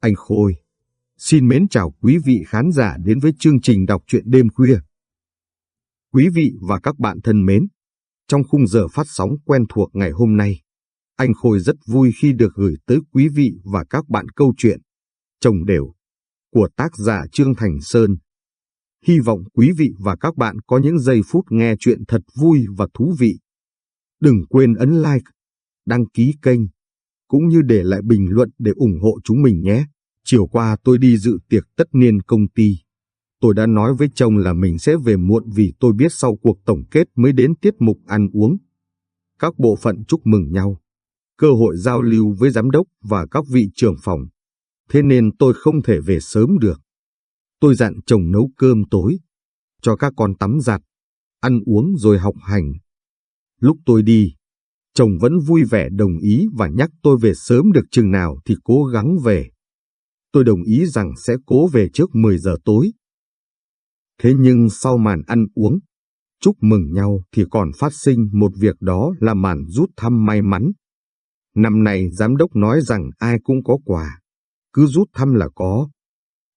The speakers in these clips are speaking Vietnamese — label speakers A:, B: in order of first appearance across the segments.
A: Anh Khôi, xin mến chào quý vị khán giả đến với chương trình đọc truyện đêm khuya. Quý vị và các bạn thân mến, trong khung giờ phát sóng quen thuộc ngày hôm nay, anh Khôi rất vui khi được gửi tới quý vị và các bạn câu chuyện Chồng đều của tác giả Trương Thành Sơn. Hy vọng quý vị và các bạn có những giây phút nghe chuyện thật vui và thú vị. Đừng quên ấn like, đăng ký kênh, cũng như để lại bình luận để ủng hộ chúng mình nhé. Chiều qua tôi đi dự tiệc tất niên công ty. Tôi đã nói với chồng là mình sẽ về muộn vì tôi biết sau cuộc tổng kết mới đến tiết mục ăn uống. Các bộ phận chúc mừng nhau, cơ hội giao lưu với giám đốc và các vị trưởng phòng. Thế nên tôi không thể về sớm được. Tôi dặn chồng nấu cơm tối, cho các con tắm giặt, ăn uống rồi học hành. Lúc tôi đi, chồng vẫn vui vẻ đồng ý và nhắc tôi về sớm được chừng nào thì cố gắng về. Tôi đồng ý rằng sẽ cố về trước 10 giờ tối. Thế nhưng sau màn ăn uống, chúc mừng nhau thì còn phát sinh một việc đó là màn rút thăm may mắn. Năm nay giám đốc nói rằng ai cũng có quà, cứ rút thăm là có.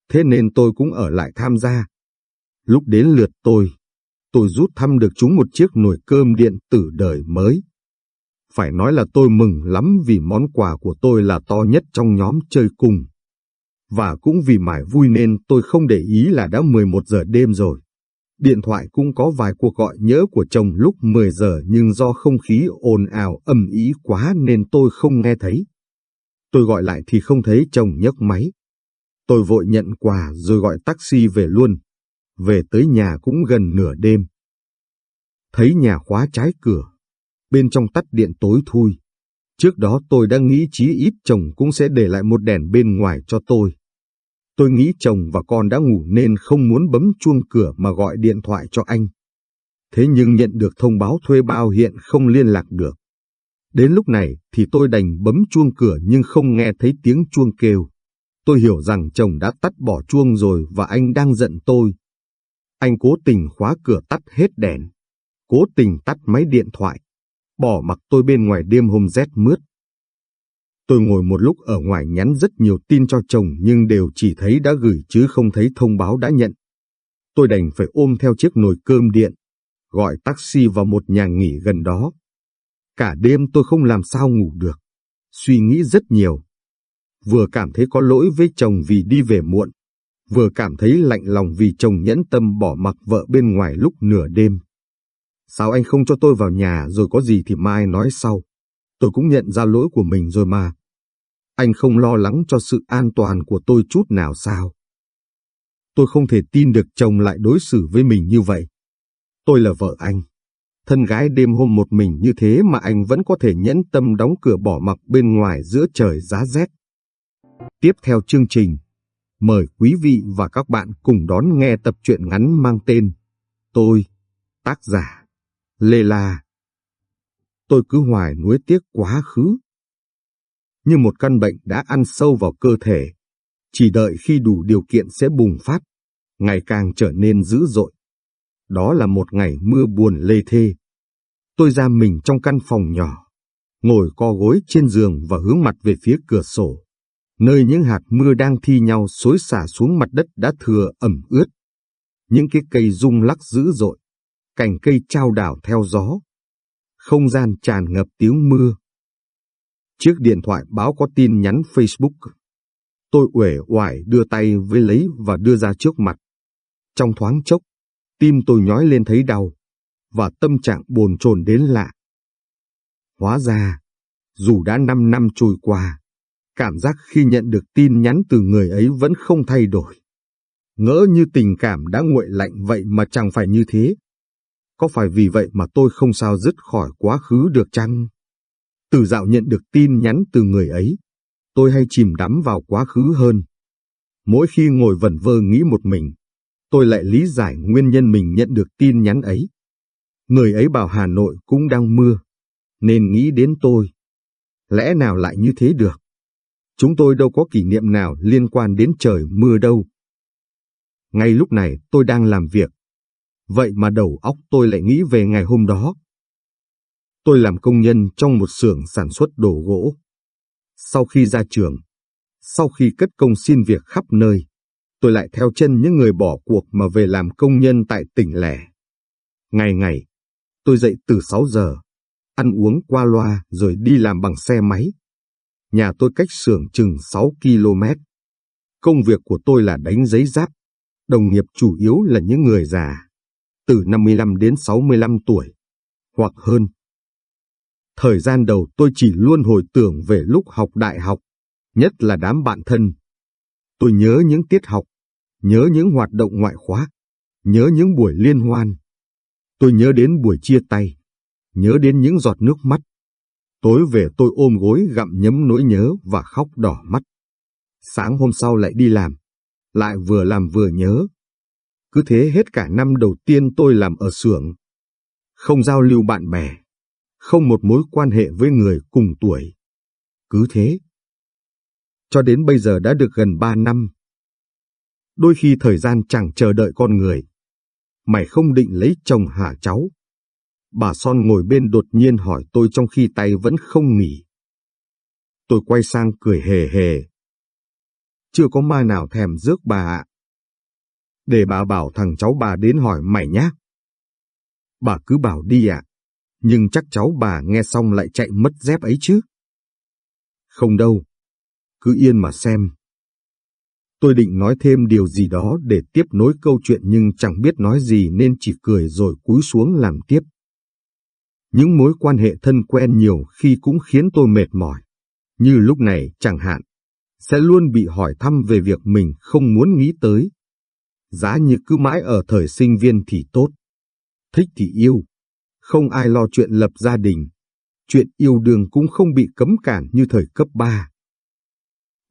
A: Thế nên tôi cũng ở lại tham gia. Lúc đến lượt tôi, tôi rút thăm được chúng một chiếc nồi cơm điện tử đời mới. Phải nói là tôi mừng lắm vì món quà của tôi là to nhất trong nhóm chơi cùng. Và cũng vì mải vui nên tôi không để ý là đã 11 giờ đêm rồi. Điện thoại cũng có vài cuộc gọi nhớ của chồng lúc 10 giờ nhưng do không khí ồn ào ầm ý quá nên tôi không nghe thấy. Tôi gọi lại thì không thấy chồng nhấc máy. Tôi vội nhận quà rồi gọi taxi về luôn. Về tới nhà cũng gần nửa đêm. Thấy nhà khóa trái cửa, bên trong tắt điện tối thui. Trước đó tôi đã nghĩ chí ít chồng cũng sẽ để lại một đèn bên ngoài cho tôi. Tôi nghĩ chồng và con đã ngủ nên không muốn bấm chuông cửa mà gọi điện thoại cho anh. Thế nhưng nhận được thông báo thuê bao hiện không liên lạc được. Đến lúc này thì tôi đành bấm chuông cửa nhưng không nghe thấy tiếng chuông kêu. Tôi hiểu rằng chồng đã tắt bỏ chuông rồi và anh đang giận tôi. Anh cố tình khóa cửa tắt hết đèn, cố tình tắt máy điện thoại, bỏ mặc tôi bên ngoài đêm hôm rét mướt. Tôi ngồi một lúc ở ngoài nhắn rất nhiều tin cho chồng nhưng đều chỉ thấy đã gửi chứ không thấy thông báo đã nhận. Tôi đành phải ôm theo chiếc nồi cơm điện, gọi taxi vào một nhà nghỉ gần đó. Cả đêm tôi không làm sao ngủ được, suy nghĩ rất nhiều. Vừa cảm thấy có lỗi với chồng vì đi về muộn, vừa cảm thấy lạnh lòng vì chồng nhẫn tâm bỏ mặc vợ bên ngoài lúc nửa đêm. Sao anh không cho tôi vào nhà rồi có gì thì mai nói sau. Tôi cũng nhận ra lỗi của mình rồi mà. Anh không lo lắng cho sự an toàn của tôi chút nào sao? Tôi không thể tin được chồng lại đối xử với mình như vậy. Tôi là vợ anh. Thân gái đêm hôm một mình như thế mà anh vẫn có thể nhẫn tâm đóng cửa bỏ mặc bên ngoài giữa trời giá rét. Tiếp theo chương trình, mời quý vị và các bạn cùng đón nghe tập truyện ngắn mang tên Tôi, tác giả, Lê La. Tôi cứ hoài nuối tiếc quá khứ như một căn bệnh đã ăn sâu vào cơ thể, chỉ đợi khi đủ điều kiện sẽ bùng phát, ngày càng trở nên dữ dội. Đó là một ngày mưa buồn lê thê. Tôi ra mình trong căn phòng nhỏ, ngồi co gối trên giường và hướng mặt về phía cửa sổ, nơi những hạt mưa đang thi nhau xối xả xuống mặt đất đã thừa ẩm ướt. Những cái cây rung lắc dữ dội, cành cây trao đảo theo gió. Không gian tràn ngập tiếng mưa, Chiếc điện thoại báo có tin nhắn Facebook. Tôi uể oải đưa tay với lấy và đưa ra trước mặt. Trong thoáng chốc, tim tôi nhói lên thấy đau, và tâm trạng bồn chồn đến lạ. Hóa ra, dù đã 5 năm trôi qua, cảm giác khi nhận được tin nhắn từ người ấy vẫn không thay đổi. Ngỡ như tình cảm đã nguội lạnh vậy mà chẳng phải như thế. Có phải vì vậy mà tôi không sao dứt khỏi quá khứ được chăng? Từ dạo nhận được tin nhắn từ người ấy, tôi hay chìm đắm vào quá khứ hơn. Mỗi khi ngồi vẩn vơ nghĩ một mình, tôi lại lý giải nguyên nhân mình nhận được tin nhắn ấy. Người ấy bảo Hà Nội cũng đang mưa, nên nghĩ đến tôi. Lẽ nào lại như thế được? Chúng tôi đâu có kỷ niệm nào liên quan đến trời mưa đâu. Ngay lúc này tôi đang làm việc. Vậy mà đầu óc tôi lại nghĩ về ngày hôm đó. Tôi làm công nhân trong một xưởng sản xuất đồ gỗ. Sau khi ra trường, Sau khi cất công xin việc khắp nơi, tôi lại theo chân những người bỏ cuộc mà về làm công nhân tại tỉnh lẻ. Ngày ngày, tôi dậy từ 6 giờ, ăn uống qua loa rồi đi làm bằng xe máy. Nhà tôi cách xưởng chừng 6 km. Công việc của tôi là đánh giấy giáp. Đồng nghiệp chủ yếu là những người già, từ 55 đến 65 tuổi, hoặc hơn. Thời gian đầu tôi chỉ luôn hồi tưởng về lúc học đại học, nhất là đám bạn thân. Tôi nhớ những tiết học, nhớ những hoạt động ngoại khóa, nhớ những buổi liên hoan. Tôi nhớ đến buổi chia tay, nhớ đến những giọt nước mắt. Tối về tôi ôm gối gặm nhấm nỗi nhớ và khóc đỏ mắt. Sáng hôm sau lại đi làm, lại vừa làm vừa nhớ. Cứ thế hết cả năm đầu tiên tôi làm ở xưởng. Không giao lưu bạn bè, không một mối quan hệ với người cùng tuổi. Cứ thế. Cho đến bây giờ đã được gần ba năm. Đôi khi thời gian chẳng chờ đợi con người. Mày không định lấy chồng hả cháu? Bà Son ngồi bên đột nhiên hỏi tôi trong khi tay vẫn không nghỉ. Tôi quay sang cười hề hề. Chưa có ma nào thèm rước bà ạ. Để bà bảo thằng cháu bà đến hỏi mày nhé. Bà cứ bảo đi ạ. Nhưng chắc cháu bà nghe xong lại chạy mất dép ấy chứ. Không đâu. Cứ yên mà xem. Tôi định nói thêm điều gì đó để tiếp nối câu chuyện nhưng chẳng biết nói gì nên chỉ cười rồi cúi xuống làm tiếp. Những mối quan hệ thân quen nhiều khi cũng khiến tôi mệt mỏi. Như lúc này chẳng hạn, sẽ luôn bị hỏi thăm về việc mình không muốn nghĩ tới. Giá như cứ mãi ở thời sinh viên thì tốt. Thích thì yêu. Không ai lo chuyện lập gia đình. Chuyện yêu đương cũng không bị cấm cản như thời cấp 3.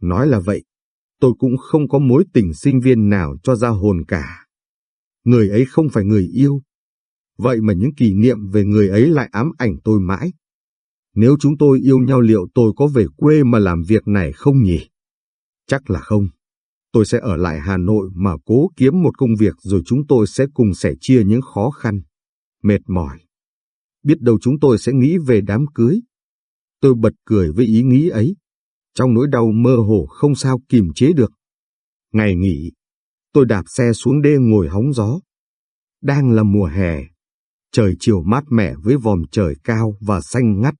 A: Nói là vậy, tôi cũng không có mối tình sinh viên nào cho ra hồn cả. Người ấy không phải người yêu, Vậy mà những kỷ niệm về người ấy lại ám ảnh tôi mãi. Nếu chúng tôi yêu nhau liệu tôi có về quê mà làm việc này không nhỉ? Chắc là không. Tôi sẽ ở lại Hà Nội mà cố kiếm một công việc rồi chúng tôi sẽ cùng sẻ chia những khó khăn, mệt mỏi. Biết đâu chúng tôi sẽ nghĩ về đám cưới. Tôi bật cười với ý nghĩ ấy. Trong nỗi đau mơ hồ không sao kìm chế được. Ngày nghỉ, tôi đạp xe xuống đê ngồi hóng gió. Đang là mùa hè, Trời chiều mát mẻ với vòm trời cao và xanh ngắt.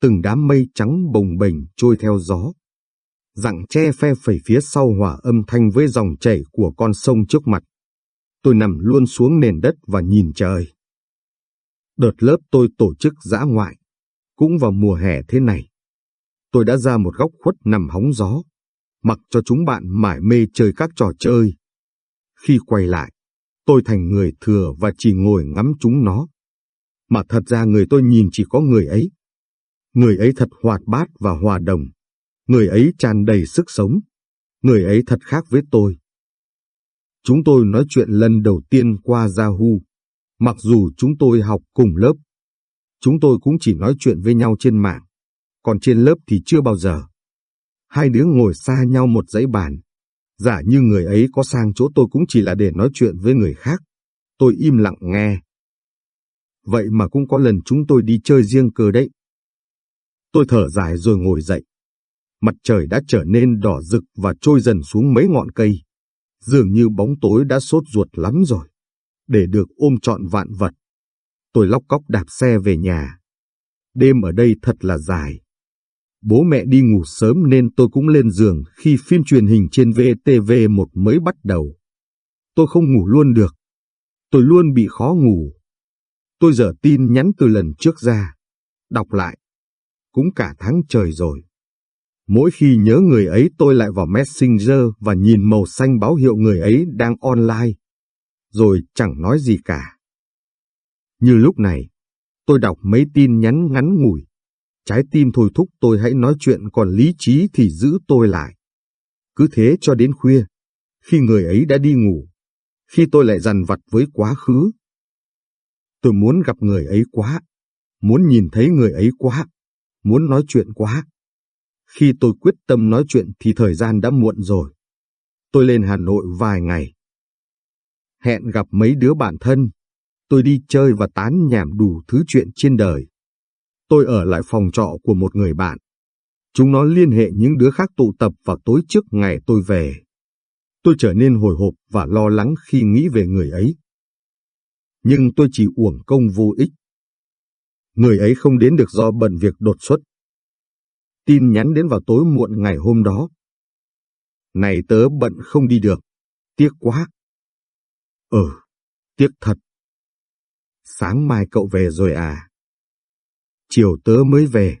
A: Từng đám mây trắng bồng bềnh trôi theo gió dạng che phe phẩy phía sau hòa âm thanh với dòng chảy của con sông trước mặt. Tôi nằm luôn xuống nền đất và nhìn trời. Đợt lớp tôi tổ chức dã ngoại, cũng vào mùa hè thế này. Tôi đã ra một góc khuất nằm hóng gió, mặc cho chúng bạn mải mê chơi các trò chơi. Khi quay lại, tôi thành người thừa và chỉ ngồi ngắm chúng nó. Mà thật ra người tôi nhìn chỉ có người ấy. Người ấy thật hoạt bát và hòa đồng. Người ấy tràn đầy sức sống. Người ấy thật khác với tôi. Chúng tôi nói chuyện lần đầu tiên qua Yahoo. Mặc dù chúng tôi học cùng lớp. Chúng tôi cũng chỉ nói chuyện với nhau trên mạng. Còn trên lớp thì chưa bao giờ. Hai đứa ngồi xa nhau một dãy bàn, Giả như người ấy có sang chỗ tôi cũng chỉ là để nói chuyện với người khác. Tôi im lặng nghe. Vậy mà cũng có lần chúng tôi đi chơi riêng cơ đấy. Tôi thở dài rồi ngồi dậy. Mặt trời đã trở nên đỏ rực và trôi dần xuống mấy ngọn cây. Dường như bóng tối đã sốt ruột lắm rồi. Để được ôm trọn vạn vật. Tôi lóc cóc đạp xe về nhà. Đêm ở đây thật là dài. Bố mẹ đi ngủ sớm nên tôi cũng lên giường khi phim truyền hình trên VTV1 mới bắt đầu. Tôi không ngủ luôn được. Tôi luôn bị khó ngủ. Tôi dở tin nhắn từ lần trước ra. Đọc lại. Cũng cả tháng trời rồi. Mỗi khi nhớ người ấy tôi lại vào Messenger và nhìn màu xanh báo hiệu người ấy đang online. Rồi chẳng nói gì cả. Như lúc này, tôi đọc mấy tin nhắn ngắn ngủi Trái tim thôi thúc tôi hãy nói chuyện còn lý trí thì giữ tôi lại. Cứ thế cho đến khuya, khi người ấy đã đi ngủ, khi tôi lại dằn vặt với quá khứ. Tôi muốn gặp người ấy quá, muốn nhìn thấy người ấy quá, muốn nói chuyện quá. Khi tôi quyết tâm nói chuyện thì thời gian đã muộn rồi. Tôi lên Hà Nội vài ngày. Hẹn gặp mấy đứa bạn thân. Tôi đi chơi và tán nhảm đủ thứ chuyện trên đời tôi ở lại phòng trọ của một người bạn. Chúng nó liên hệ những đứa khác tụ tập vào tối trước ngày tôi về. Tôi trở nên hồi hộp và lo lắng khi nghĩ về người ấy. Nhưng tôi chỉ uổng công vô ích. Người ấy không đến được do bận việc đột xuất. Tin nhắn đến vào tối muộn ngày hôm đó. Này tớ bận không đi được. Tiếc quá. Ừ, tiếc thật. Sáng mai cậu về rồi à? Chiều tớ mới về.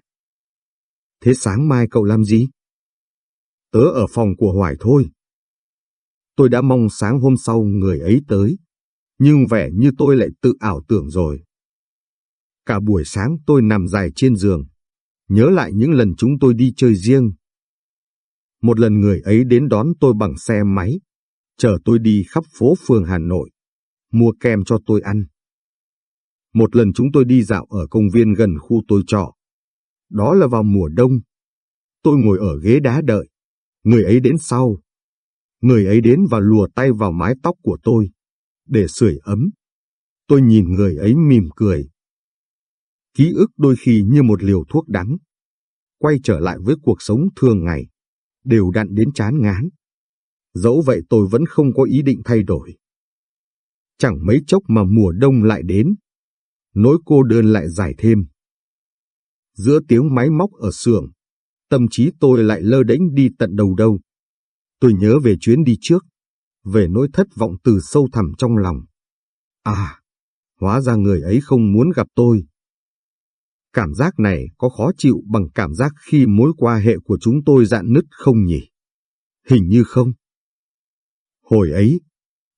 A: Thế sáng mai cậu làm gì? Tớ ở phòng của Hoài thôi. Tôi đã mong sáng hôm sau người ấy tới, nhưng vẻ như tôi lại tự ảo tưởng rồi. Cả buổi sáng tôi nằm dài trên giường, nhớ lại những lần chúng tôi đi chơi riêng. Một lần người ấy đến đón tôi bằng xe máy, chở tôi đi khắp phố phường Hà Nội, mua kem cho tôi ăn. Một lần chúng tôi đi dạo ở công viên gần khu tôi trọ. Đó là vào mùa đông. Tôi ngồi ở ghế đá đợi. Người ấy đến sau. Người ấy đến và lùa tay vào mái tóc của tôi, để sưởi ấm. Tôi nhìn người ấy mỉm cười. Ký ức đôi khi như một liều thuốc đắng. Quay trở lại với cuộc sống thường ngày, đều đặn đến chán ngán. Dẫu vậy tôi vẫn không có ý định thay đổi. Chẳng mấy chốc mà mùa đông lại đến. Nỗi cô đơn lại dài thêm. Giữa tiếng máy móc ở xưởng, tâm trí tôi lại lơ đễnh đi tận đầu đâu. Tôi nhớ về chuyến đi trước, về nỗi thất vọng từ sâu thẳm trong lòng. À, hóa ra người ấy không muốn gặp tôi. Cảm giác này có khó chịu bằng cảm giác khi mối quan hệ của chúng tôi dạn nứt không nhỉ? Hình như không. Hồi ấy,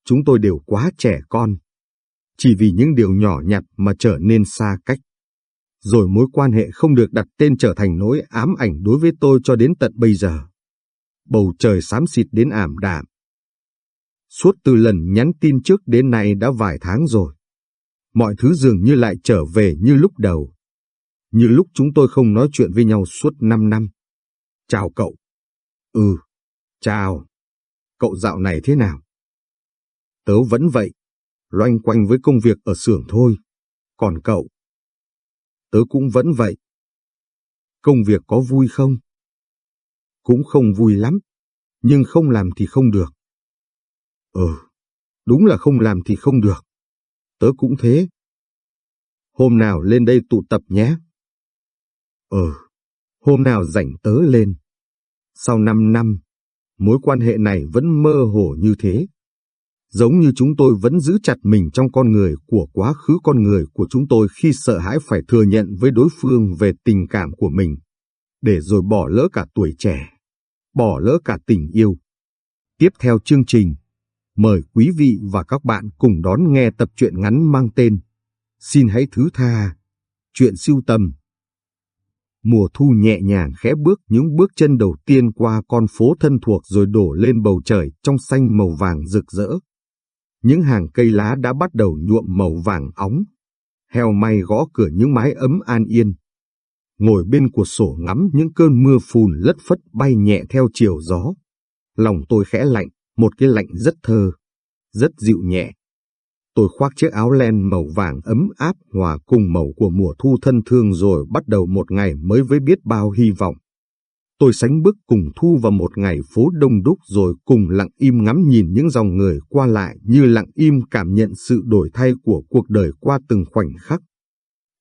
A: chúng tôi đều quá trẻ con. Chỉ vì những điều nhỏ nhặt mà trở nên xa cách. Rồi mối quan hệ không được đặt tên trở thành nỗi ám ảnh đối với tôi cho đến tận bây giờ bầu trời xám xịt đến ảm đạm. Suốt từ lần nhắn tin trước đến nay đã vài tháng rồi. Mọi thứ dường như lại trở về như lúc đầu. Như lúc chúng tôi không nói chuyện với nhau suốt 5 năm. Chào cậu. Ừ, chào. Cậu dạo này thế nào? Tớ vẫn vậy, loanh quanh với công việc ở xưởng thôi. Còn cậu? Tớ cũng vẫn vậy. Công việc có vui không? cũng không vui lắm, nhưng không làm thì không được. Ừ, đúng là không làm thì không được. Tớ cũng thế. Hôm nào lên đây tụ tập nhé. Ừ, hôm nào rảnh tớ lên. Sau năm năm, mối quan hệ này vẫn mơ hồ như thế. Giống như chúng tôi vẫn giữ chặt mình trong con người của quá khứ con người của chúng tôi khi sợ hãi phải thừa nhận với đối phương về tình cảm của mình, để rồi bỏ lỡ cả tuổi trẻ bỏ lỡ cả tình yêu. Tiếp theo chương trình, mời quý vị và các bạn cùng đón nghe tập truyện ngắn mang tên Xin hãy thứ tha, chuyện siêu tầm. Mùa thu nhẹ nhàng khẽ bước những bước chân đầu tiên qua con phố thân thuộc rồi đổ lên bầu trời trong xanh màu vàng rực rỡ. Những hàng cây lá đã bắt đầu nhuộm màu vàng óng. Heo may gõ cửa những mái ấm an yên ngồi bên cửa sổ ngắm những cơn mưa phùn lất phất bay nhẹ theo chiều gió. Lòng tôi khẽ lạnh, một cái lạnh rất thơ, rất dịu nhẹ. Tôi khoác chiếc áo len màu vàng ấm áp hòa cùng màu của mùa thu thân thương rồi bắt đầu một ngày mới với biết bao hy vọng. Tôi sánh bước cùng Thu vào một ngày phố đông đúc rồi cùng lặng im ngắm nhìn những dòng người qua lại như lặng im cảm nhận sự đổi thay của cuộc đời qua từng khoảnh khắc.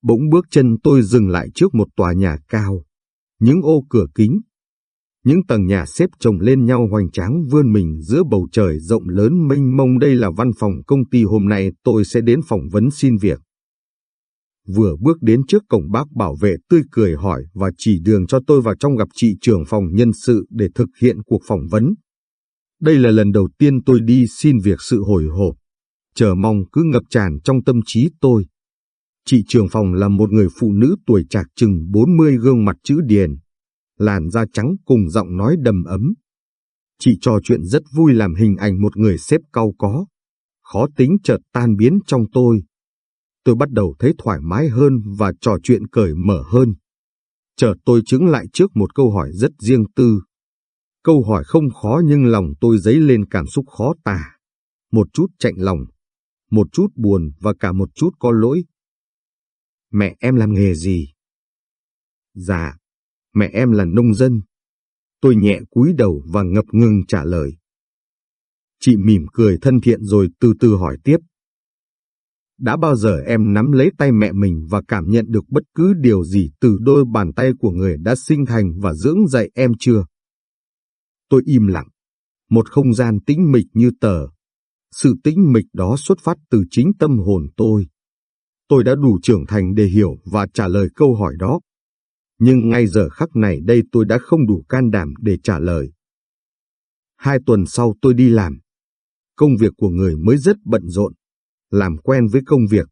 A: Bỗng bước chân tôi dừng lại trước một tòa nhà cao. Những ô cửa kính. Những tầng nhà xếp chồng lên nhau hoành tráng vươn mình giữa bầu trời rộng lớn mênh mông đây là văn phòng công ty hôm nay tôi sẽ đến phỏng vấn xin việc. Vừa bước đến trước cổng bác bảo vệ tươi cười hỏi và chỉ đường cho tôi vào trong gặp chị trưởng phòng nhân sự để thực hiện cuộc phỏng vấn. Đây là lần đầu tiên tôi đi xin việc sự hồi hộp. Chờ mong cứ ngập tràn trong tâm trí tôi. Chị trưởng phòng là một người phụ nữ tuổi trạc chừng 40 gương mặt chữ điền, làn da trắng cùng giọng nói đầm ấm. Chị trò chuyện rất vui làm hình ảnh một người xếp cau có, khó tính chợt tan biến trong tôi. Tôi bắt đầu thấy thoải mái hơn và trò chuyện cởi mở hơn. Chợt tôi chứng lại trước một câu hỏi rất riêng tư. Câu hỏi không khó nhưng lòng tôi dấy lên cảm xúc khó tả. Một chút chạnh lòng, một chút buồn và cả một chút có lỗi. Mẹ em làm nghề gì? Dạ, Mẹ em là nông dân. Tôi nhẹ cúi đầu và ngập ngừng trả lời. Chị mỉm cười thân thiện rồi từ từ hỏi tiếp. Đã bao giờ em nắm lấy tay mẹ mình và cảm nhận được bất cứ điều gì từ đôi bàn tay của người đã sinh thành và dưỡng dạy em chưa? Tôi im lặng. Một không gian tĩnh mịch như tờ. Sự tĩnh mịch đó xuất phát từ chính tâm hồn tôi. Tôi đã đủ trưởng thành để hiểu và trả lời câu hỏi đó. Nhưng ngay giờ khắc này đây tôi đã không đủ can đảm để trả lời. Hai tuần sau tôi đi làm. Công việc của người mới rất bận rộn làm quen với công việc,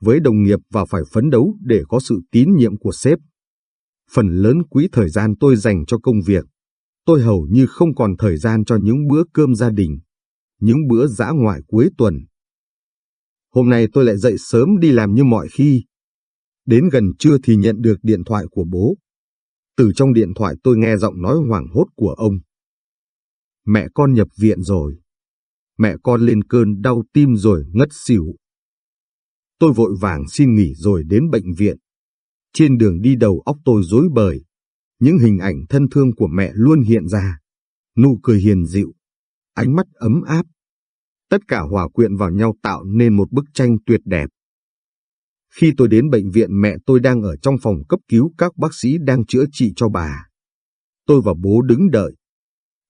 A: với đồng nghiệp và phải phấn đấu để có sự tín nhiệm của sếp. Phần lớn quỹ thời gian tôi dành cho công việc, tôi hầu như không còn thời gian cho những bữa cơm gia đình, những bữa dã ngoại cuối tuần. Hôm nay tôi lại dậy sớm đi làm như mọi khi. Đến gần trưa thì nhận được điện thoại của bố. Từ trong điện thoại tôi nghe giọng nói hoảng hốt của ông. Mẹ con nhập viện rồi mẹ con lên cơn đau tim rồi ngất xỉu. Tôi vội vàng xin nghỉ rồi đến bệnh viện. Trên đường đi đầu óc tôi rối bời. Những hình ảnh thân thương của mẹ luôn hiện ra. Nụ cười hiền dịu, ánh mắt ấm áp. Tất cả hòa quyện vào nhau tạo nên một bức tranh tuyệt đẹp. Khi tôi đến bệnh viện, mẹ tôi đang ở trong phòng cấp cứu, các bác sĩ đang chữa trị cho bà. Tôi và bố đứng đợi.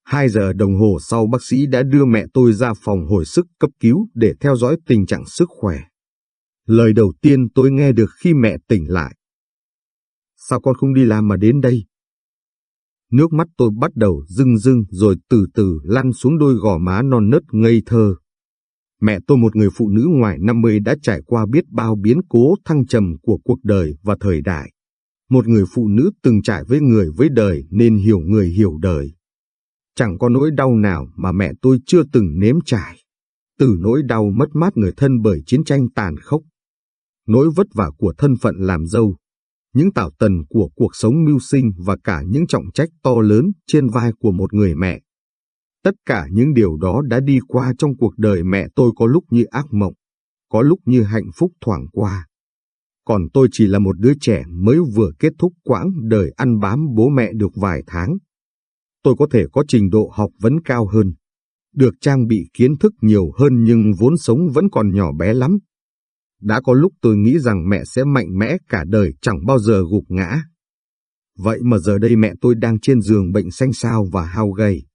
A: Hai giờ đồng hồ sau, bác sĩ đã đưa mẹ tôi ra phòng hồi sức cấp cứu để theo dõi tình trạng sức khỏe. Lời đầu tiên tôi nghe được khi mẹ tỉnh lại. Sao con không đi làm mà đến đây? Nước mắt tôi bắt đầu rưng rưng rồi từ từ lăn xuống đôi gò má non nớt ngây thơ. Mẹ tôi một người phụ nữ ngoài 50 đã trải qua biết bao biến cố thăng trầm của cuộc đời và thời đại. Một người phụ nữ từng trải với người với đời nên hiểu người hiểu đời. Chẳng có nỗi đau nào mà mẹ tôi chưa từng nếm trải. Từ nỗi đau mất mát người thân bởi chiến tranh tàn khốc, nỗi vất vả của thân phận làm dâu, những tảo tần của cuộc sống mưu sinh và cả những trọng trách to lớn trên vai của một người mẹ. Tất cả những điều đó đã đi qua trong cuộc đời mẹ tôi có lúc như ác mộng, có lúc như hạnh phúc thoảng qua. Còn tôi chỉ là một đứa trẻ mới vừa kết thúc quãng đời ăn bám bố mẹ được vài tháng tôi có thể có trình độ học vấn cao hơn, được trang bị kiến thức nhiều hơn nhưng vốn sống vẫn còn nhỏ bé lắm. Đã có lúc tôi nghĩ rằng mẹ sẽ mạnh mẽ cả đời chẳng bao giờ gục ngã. Vậy mà giờ đây mẹ tôi đang trên giường bệnh xanh xao và hao gầy.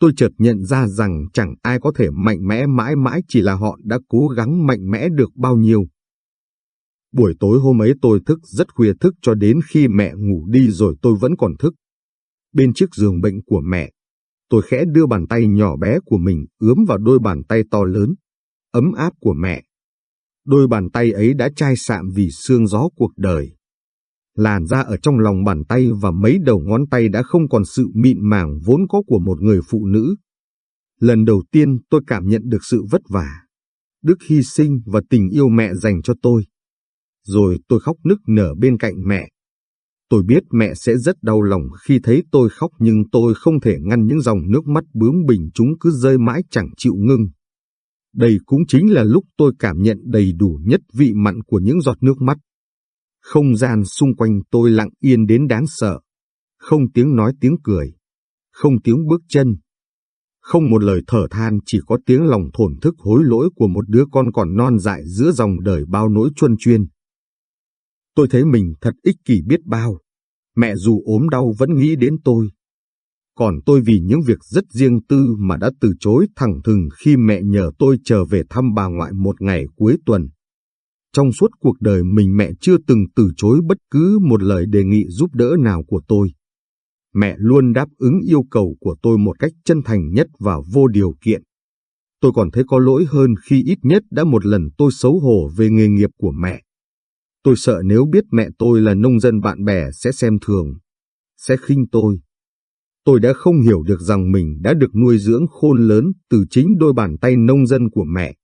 A: Tôi chợt nhận ra rằng chẳng ai có thể mạnh mẽ mãi mãi chỉ là họ đã cố gắng mạnh mẽ được bao nhiêu. Buổi tối hôm ấy tôi thức rất khuya thức cho đến khi mẹ ngủ đi rồi tôi vẫn còn thức bên chiếc giường bệnh của mẹ. Tôi khẽ đưa bàn tay nhỏ bé của mình ướm vào đôi bàn tay to lớn, ấm áp của mẹ. Đôi bàn tay ấy đã chai sạm vì sương gió cuộc đời. Làn da ở trong lòng bàn tay và mấy đầu ngón tay đã không còn sự mịn màng vốn có của một người phụ nữ. Lần đầu tiên tôi cảm nhận được sự vất vả, đức hy sinh và tình yêu mẹ dành cho tôi. Rồi tôi khóc nức nở bên cạnh mẹ. Tôi biết mẹ sẽ rất đau lòng khi thấy tôi khóc nhưng tôi không thể ngăn những dòng nước mắt bướng bỉnh chúng cứ rơi mãi chẳng chịu ngưng. Đây cũng chính là lúc tôi cảm nhận đầy đủ nhất vị mặn của những giọt nước mắt. Không gian xung quanh tôi lặng yên đến đáng sợ. Không tiếng nói tiếng cười. Không tiếng bước chân. Không một lời thở than, chỉ có tiếng lòng thổn thức hối lỗi của một đứa con còn non dại giữa dòng đời bao nỗi chuân chuyên. Tôi thấy mình thật ích kỷ biết bao. Mẹ dù ốm đau vẫn nghĩ đến tôi. Còn tôi vì những việc rất riêng tư mà đã từ chối thẳng thừng khi mẹ nhờ tôi trở về thăm bà ngoại một ngày cuối tuần. Trong suốt cuộc đời mình mẹ chưa từng từ chối bất cứ một lời đề nghị giúp đỡ nào của tôi. Mẹ luôn đáp ứng yêu cầu của tôi một cách chân thành nhất và vô điều kiện. Tôi còn thấy có lỗi hơn khi ít nhất đã một lần tôi xấu hổ về nghề nghiệp của mẹ. Tôi sợ nếu biết mẹ tôi là nông dân bạn bè sẽ xem thường, sẽ khinh tôi. Tôi đã không hiểu được rằng mình đã được nuôi dưỡng khôn lớn từ chính đôi bàn tay nông dân của mẹ.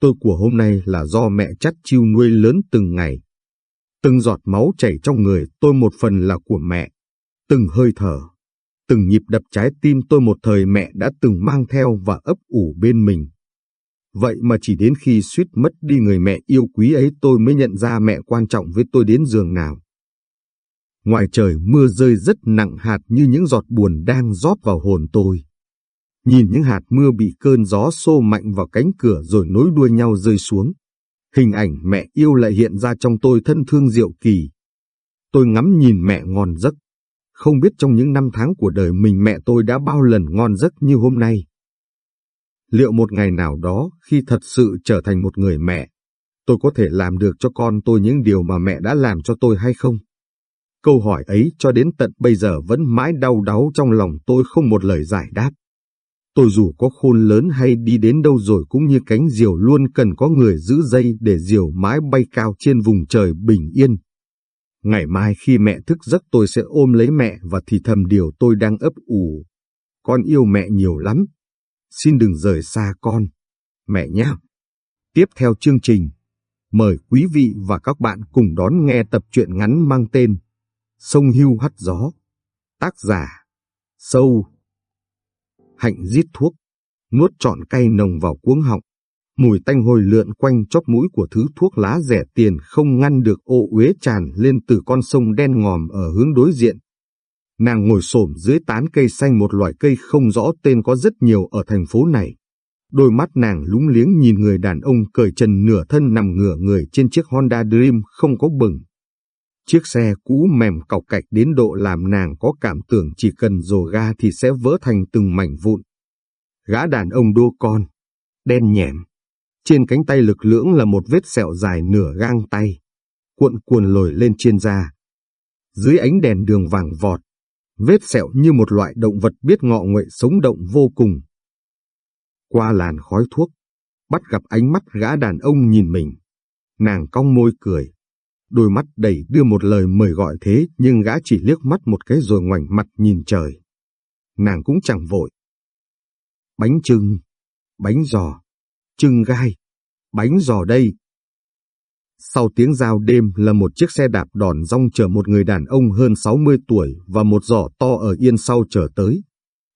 A: Tôi của hôm nay là do mẹ chắt chiu nuôi lớn từng ngày. Từng giọt máu chảy trong người tôi một phần là của mẹ. Từng hơi thở, từng nhịp đập trái tim tôi một thời mẹ đã từng mang theo và ấp ủ bên mình. Vậy mà chỉ đến khi suýt mất đi người mẹ yêu quý ấy tôi mới nhận ra mẹ quan trọng với tôi đến giường nào. Ngoài trời mưa rơi rất nặng hạt như những giọt buồn đang rót vào hồn tôi. Nhìn những hạt mưa bị cơn gió xô mạnh vào cánh cửa rồi nối đuôi nhau rơi xuống. Hình ảnh mẹ yêu lại hiện ra trong tôi thân thương diệu kỳ. Tôi ngắm nhìn mẹ ngon giấc. Không biết trong những năm tháng của đời mình mẹ tôi đã bao lần ngon giấc như hôm nay. Liệu một ngày nào đó khi thật sự trở thành một người mẹ, tôi có thể làm được cho con tôi những điều mà mẹ đã làm cho tôi hay không? Câu hỏi ấy cho đến tận bây giờ vẫn mãi đau đáu trong lòng tôi không một lời giải đáp. Tôi dù có khôn lớn hay đi đến đâu rồi cũng như cánh diều luôn cần có người giữ dây để diều mãi bay cao trên vùng trời bình yên. Ngày mai khi mẹ thức giấc tôi sẽ ôm lấy mẹ và thì thầm điều tôi đang ấp ủ. Con yêu mẹ nhiều lắm. Xin đừng rời xa con. Mẹ nhé. Tiếp theo chương trình, mời quý vị và các bạn cùng đón nghe tập truyện ngắn mang tên Sông Hưu Hắt Gió. Tác giả Sâu Hạnh giết thuốc, nuốt trọn cay nồng vào cuống họng. Mùi tanh hôi lượn quanh chóp mũi của thứ thuốc lá rẻ tiền không ngăn được ô uế tràn lên từ con sông đen ngòm ở hướng đối diện. Nàng ngồi xổm dưới tán cây xanh một loại cây không rõ tên có rất nhiều ở thành phố này. Đôi mắt nàng lúng liếng nhìn người đàn ông cởi trần nửa thân nằm ngửa người trên chiếc Honda Dream không có bừng. Chiếc xe cũ mềm cọc cạch đến độ làm nàng có cảm tưởng chỉ cần rồ ga thì sẽ vỡ thành từng mảnh vụn. Gã đàn ông đua con, đen nhẹm. Trên cánh tay lực lưỡng là một vết sẹo dài nửa gang tay, cuộn cuồn lồi lên trên da. Dưới ánh đèn đường vàng vọt, vết sẹo như một loại động vật biết ngọ nguậy sống động vô cùng. Qua làn khói thuốc, bắt gặp ánh mắt gã đàn ông nhìn mình. Nàng cong môi cười, đôi mắt đầy đưa một lời mời gọi thế nhưng gã chỉ liếc mắt một cái rồi ngoảnh mặt nhìn trời. Nàng cũng chẳng vội. Bánh trưng, bánh giò, trưng gai, bánh giò đây. Sau tiếng giao đêm là một chiếc xe đạp đòn rong chở một người đàn ông hơn 60 tuổi và một giỏ to ở yên sau chở tới.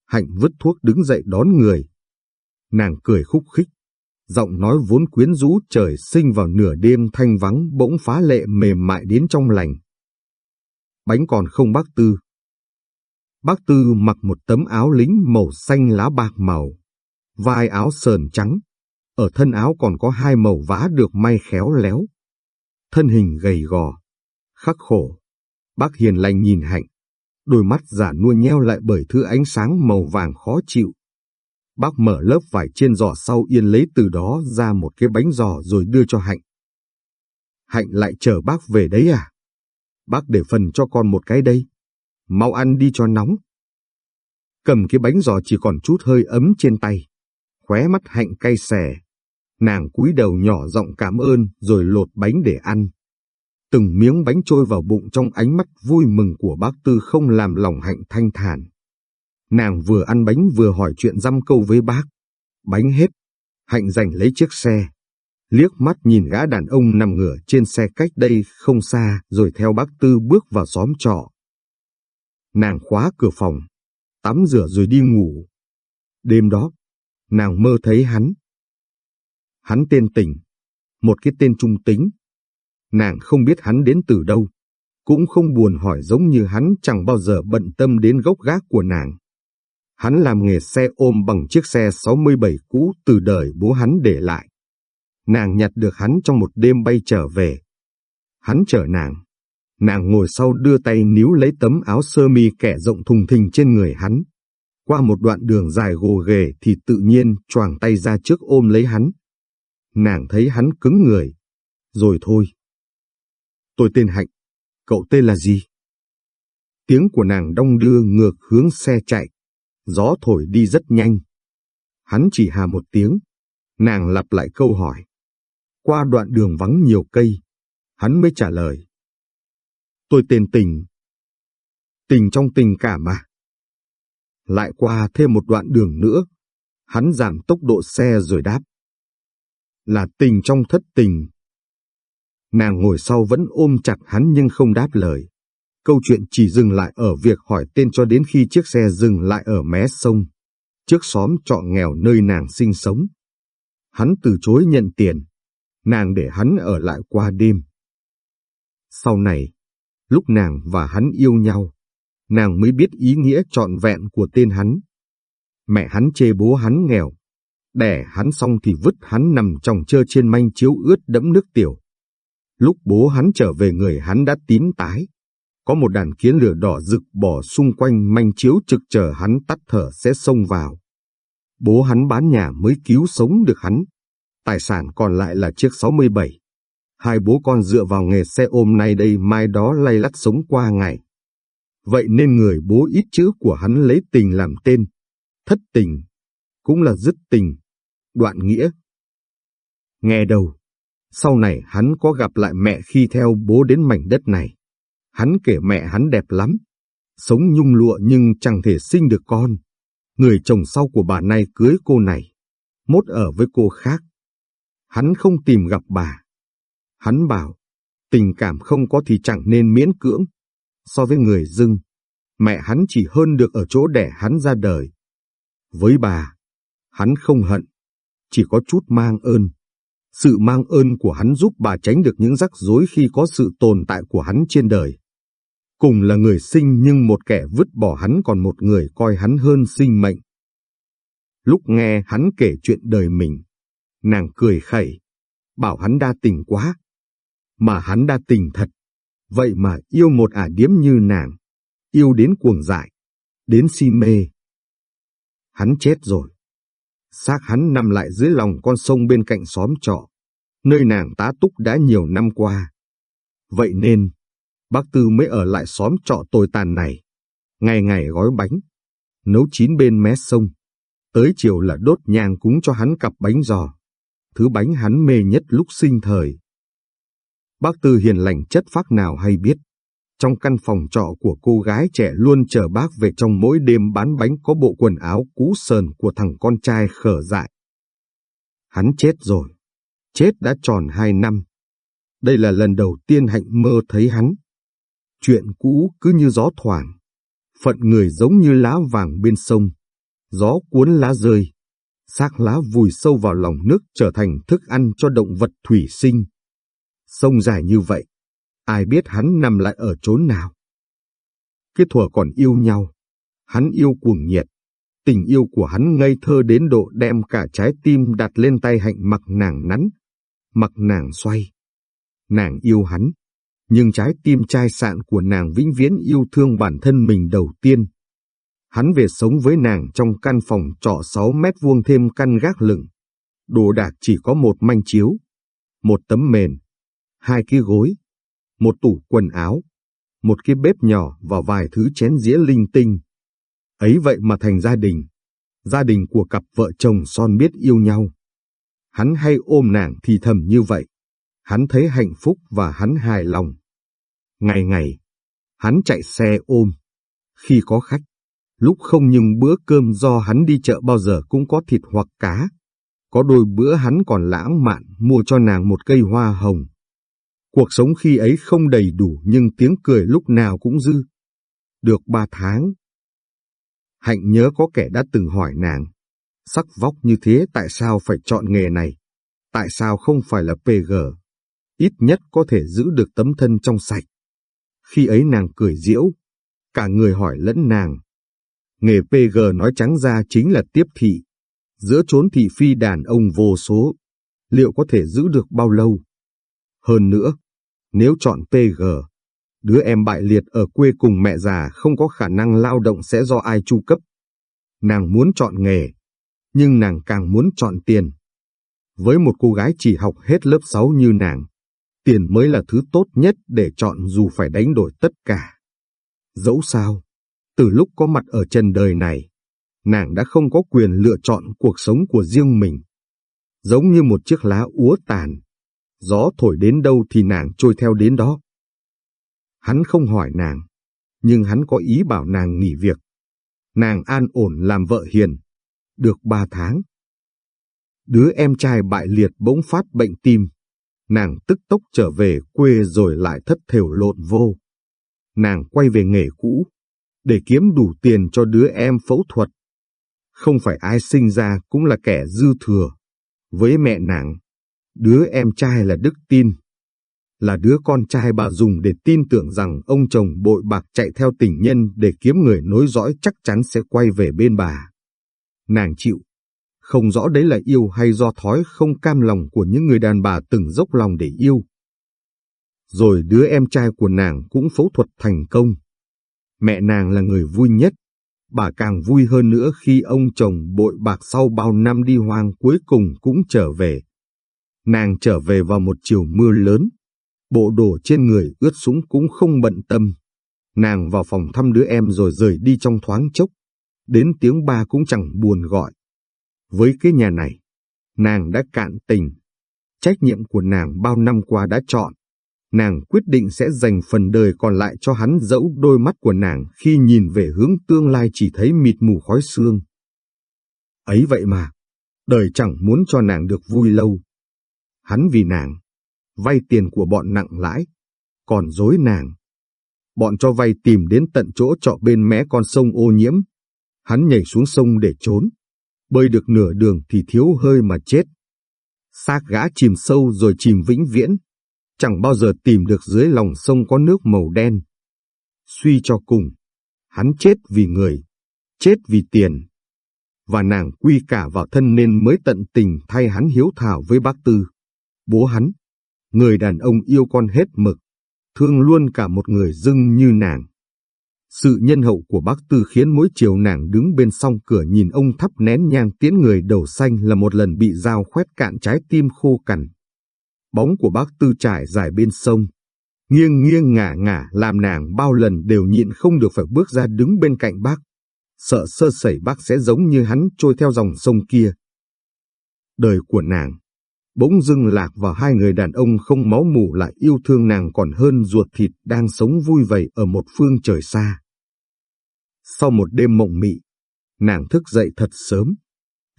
A: Hạnh vứt thuốc đứng dậy đón người. Nàng cười khúc khích, Giọng nói vốn quyến rũ trời sinh vào nửa đêm thanh vắng bỗng phá lệ mềm mại đến trong lành. Bánh còn không bác Tư. Bác Tư mặc một tấm áo lính màu xanh lá bạc màu, vai áo sờn trắng, ở thân áo còn có hai màu vá được may khéo léo. Thân hình gầy gò, khắc khổ. Bác hiền lành nhìn hạnh, đôi mắt giả nua nheo lại bởi thứ ánh sáng màu vàng khó chịu. Bác mở lớp vải trên giò sau yên lấy từ đó ra một cái bánh giò rồi đưa cho Hạnh. Hạnh lại chờ bác về đấy à? Bác để phần cho con một cái đây. Mau ăn đi cho nóng. Cầm cái bánh giò chỉ còn chút hơi ấm trên tay. Khóe mắt Hạnh cay xè. Nàng cúi đầu nhỏ giọng cảm ơn rồi lột bánh để ăn. Từng miếng bánh trôi vào bụng trong ánh mắt vui mừng của bác Tư không làm lòng Hạnh thanh thản. Nàng vừa ăn bánh vừa hỏi chuyện dăm câu với bác. Bánh hết, Hạnh giành lấy chiếc xe. Liếc mắt nhìn gã đàn ông nằm ngửa trên xe cách đây không xa rồi theo bác Tư bước vào xóm trọ. Nàng khóa cửa phòng, tắm rửa rồi đi ngủ. Đêm đó, nàng mơ thấy hắn. Hắn tên Tình, một cái tên trung tính. Nàng không biết hắn đến từ đâu, cũng không buồn hỏi giống như hắn chẳng bao giờ bận tâm đến gốc gác của nàng. Hắn làm nghề xe ôm bằng chiếc xe 67 cũ từ đời bố hắn để lại. Nàng nhặt được hắn trong một đêm bay trở về. Hắn chở nàng. Nàng ngồi sau đưa tay níu lấy tấm áo sơ mi kẻ rộng thùng thình trên người hắn. Qua một đoạn đường dài gồ ghề thì tự nhiên choàng tay ra trước ôm lấy hắn. Nàng thấy hắn cứng người. Rồi thôi. Tôi tên Hạnh. Cậu tên là gì? Tiếng của nàng đong đưa ngược hướng xe chạy gió thổi đi rất nhanh. Hắn chỉ hà một tiếng, nàng lặp lại câu hỏi. Qua đoạn đường vắng nhiều cây, hắn mới trả lời. Tôi tên Tình. Tình trong tình cảm mà. Lại qua thêm một đoạn đường nữa, hắn giảm tốc độ xe rồi đáp. Là tình trong thất tình. Nàng ngồi sau vẫn ôm chặt hắn nhưng không đáp lời. Câu chuyện chỉ dừng lại ở việc hỏi tên cho đến khi chiếc xe dừng lại ở mé sông, trước xóm trọ nghèo nơi nàng sinh sống. Hắn từ chối nhận tiền, nàng để hắn ở lại qua đêm. Sau này, Lúc nàng và hắn yêu nhau, nàng mới biết ý nghĩa trọn vẹn của tên hắn. Mẹ hắn chê bố hắn nghèo, đẻ hắn xong thì vứt hắn nằm trong trơ trên manh chiếu ướt đẫm nước tiểu. Lúc bố hắn trở về người hắn đã tím tái. Có một đàn kiến lửa đỏ rực bỏ xung quanh manh chiếu trực chờ hắn tắt thở sẽ xông vào. Bố hắn bán nhà mới cứu sống được hắn. Tài sản còn lại là chiếc 67. Hai bố con dựa vào nghề xe ôm nay đây mai đó lay lắt sống qua ngày. Vậy nên người bố ít chữ của hắn lấy tình làm tên. Thất tình, cũng là dứt tình, đoạn nghĩa. Nghe đầu, sau này hắn có gặp lại mẹ khi theo bố đến mảnh đất này. Hắn kể mẹ hắn đẹp lắm, sống nhung lụa nhưng chẳng thể sinh được con. Người chồng sau của bà này cưới cô này, mốt ở với cô khác. Hắn không tìm gặp bà. Hắn bảo, tình cảm không có thì chẳng nên miễn cưỡng. So với người dưng, mẹ hắn chỉ hơn được ở chỗ đẻ hắn ra đời. Với bà, hắn không hận, chỉ có chút mang ơn. Sự mang ơn của hắn giúp bà tránh được những rắc rối khi có sự tồn tại của hắn trên đời. Cùng là người sinh nhưng một kẻ vứt bỏ hắn còn một người coi hắn hơn sinh mệnh. Lúc nghe hắn kể chuyện đời mình, nàng cười khẩy, bảo hắn đa tình quá. Mà hắn đa tình thật, vậy mà yêu một ả điếm như nàng, yêu đến cuồng dại, đến si mê. Hắn chết rồi. Xác hắn nằm lại dưới lòng con sông bên cạnh xóm trọ, nơi nàng tá túc đã nhiều năm qua. Vậy nên, bác Tư mới ở lại xóm trọ tồi tàn này, ngày ngày gói bánh, nấu chín bên mé sông. Tới chiều là đốt nhang cúng cho hắn cặp bánh giò, thứ bánh hắn mê nhất lúc sinh thời. Bác Tư hiền lành chất phác nào hay biết, trong căn phòng trọ của cô gái trẻ luôn chờ bác về trong mỗi đêm bán bánh có bộ quần áo cũ sờn của thằng con trai khở dại. Hắn chết rồi, chết đã tròn hai năm. Đây là lần đầu tiên Hạnh mơ thấy hắn. Chuyện cũ cứ như gió thoảng, phận người giống như lá vàng bên sông. Gió cuốn lá rơi, xác lá vùi sâu vào lòng nước trở thành thức ăn cho động vật thủy sinh. Sông dài như vậy, ai biết hắn nằm lại ở chốn nào. Cái thuở còn yêu nhau, hắn yêu cuồng nhiệt, tình yêu của hắn ngây thơ đến độ đem cả trái tim đặt lên tay hạnh mặc nàng nắn, mặc nàng xoay. Nàng yêu hắn, nhưng trái tim chai sạn của nàng vĩnh viễn yêu thương bản thân mình đầu tiên. Hắn về sống với nàng trong căn phòng trọ 6 mét vuông thêm căn gác lửng. Đồ đạc chỉ có một manh chiếu, một tấm mền, hai cái gối, một tủ quần áo, một cái bếp nhỏ và vài thứ chén dĩa linh tinh. Ấy vậy mà thành gia đình, gia đình của cặp vợ chồng son biết yêu nhau. Hắn hay ôm nàng thì thầm như vậy. Hắn thấy hạnh phúc và hắn hài lòng. Ngày ngày, hắn chạy xe ôm. Khi có khách, lúc không nhưng bữa cơm do hắn đi chợ bao giờ cũng có thịt hoặc cá. Có đôi bữa hắn còn lãng mạn mua cho nàng một cây hoa hồng. Cuộc sống khi ấy không đầy đủ nhưng tiếng cười lúc nào cũng dư. Được ba tháng. Hạnh nhớ có kẻ đã từng hỏi nàng, sắc vóc như thế tại sao phải chọn nghề này? Tại sao không phải là PG? Ít nhất có thể giữ được tấm thân trong sạch. Khi ấy nàng cười diễu, cả người hỏi lẫn nàng. Nghề PG nói trắng ra chính là tiếp thị. Giữa chốn thị phi đàn ông vô số, liệu có thể giữ được bao lâu? Hơn nữa, nếu chọn PG, đứa em bại liệt ở quê cùng mẹ già không có khả năng lao động sẽ do ai chu cấp. Nàng muốn chọn nghề, nhưng nàng càng muốn chọn tiền. Với một cô gái chỉ học hết lớp 6 như nàng, tiền mới là thứ tốt nhất để chọn dù phải đánh đổi tất cả. Dẫu sao, từ lúc có mặt ở trần đời này, nàng đã không có quyền lựa chọn cuộc sống của riêng mình. Giống như một chiếc lá úa tàn, gió thổi đến đâu thì nàng trôi theo đến đó. Hắn không hỏi nàng, nhưng hắn có ý bảo nàng nghỉ việc. Nàng an ổn làm vợ hiền, được ba tháng. Đứa em trai bại liệt bỗng phát bệnh tim, nàng tức tốc trở về quê rồi lại thất thểu lộn vô. Nàng quay về nghề cũ, để kiếm đủ tiền cho đứa em phẫu thuật. Không phải ai sinh ra cũng là kẻ dư thừa. Với mẹ nàng, đứa em trai là đức tin. là đứa con trai bà dùng để tin tưởng rằng ông chồng bội bạc chạy theo tình nhân để kiếm người nối dõi chắc chắn sẽ quay về bên bà. Nàng chịu, không rõ đấy là yêu hay do thói không cam lòng của những người đàn bà từng dốc lòng để yêu. Rồi đứa em trai của nàng cũng phẫu thuật thành công. Mẹ nàng là người vui nhất, bà càng vui hơn nữa khi ông chồng bội bạc sau bao năm đi hoang cuối cùng cũng trở về. Nàng trở về vào một chiều mưa lớn, bộ đồ trên người ướt sũng cũng không bận tâm. Nàng vào phòng thăm đứa em rồi rời đi trong thoáng chốc, đến tiếng ba cũng chẳng buồn gọi. Với cái nhà này, nàng đã cạn tình. Trách nhiệm của nàng bao năm qua đã chọn. Nàng quyết định sẽ dành phần đời còn lại cho hắn dẫu đôi mắt của nàng khi nhìn về hướng tương lai chỉ thấy mịt mù khói xương. Ấy vậy mà, đời chẳng muốn cho nàng được vui lâu. Hắn vì nàng, vay tiền của bọn nặng lãi, còn dối nàng. Bọn cho vay tìm đến tận chỗ trọ bên mé con sông ô nhiễm. Hắn nhảy xuống sông để trốn. Bơi được nửa đường thì thiếu hơi mà chết. Xác gã chìm sâu rồi chìm vĩnh viễn. Chẳng bao giờ tìm được dưới lòng sông có nước màu đen. Suy cho cùng, hắn chết vì người, chết vì tiền. Và nàng quy cả vào thân nên mới tận tình thay hắn hiếu thảo với bác Tư. Bố hắn, người đàn ông yêu con hết mực, thương luôn cả một người dưng như nàng. Sự nhân hậu của bác Tư khiến mỗi chiều nàng đứng bên song cửa nhìn ông thắp nén nhang tiễn người đầu xanh là một lần bị dao khoét cạn trái tim khô cằn. Bóng của bác Tư trải dài bên sông, nghiêng nghiêng ngả ngả làm nàng bao lần đều nhịn không được phải bước ra đứng bên cạnh bác. Sợ sơ sẩy bác sẽ giống như hắn trôi theo dòng sông kia. Đời của nàng bỗng dưng lạc vào hai người đàn ông không máu mủ lại yêu thương nàng còn hơn ruột thịt đang sống vui vầy ở một phương trời xa. Sau một đêm mộng mị, nàng thức dậy thật sớm.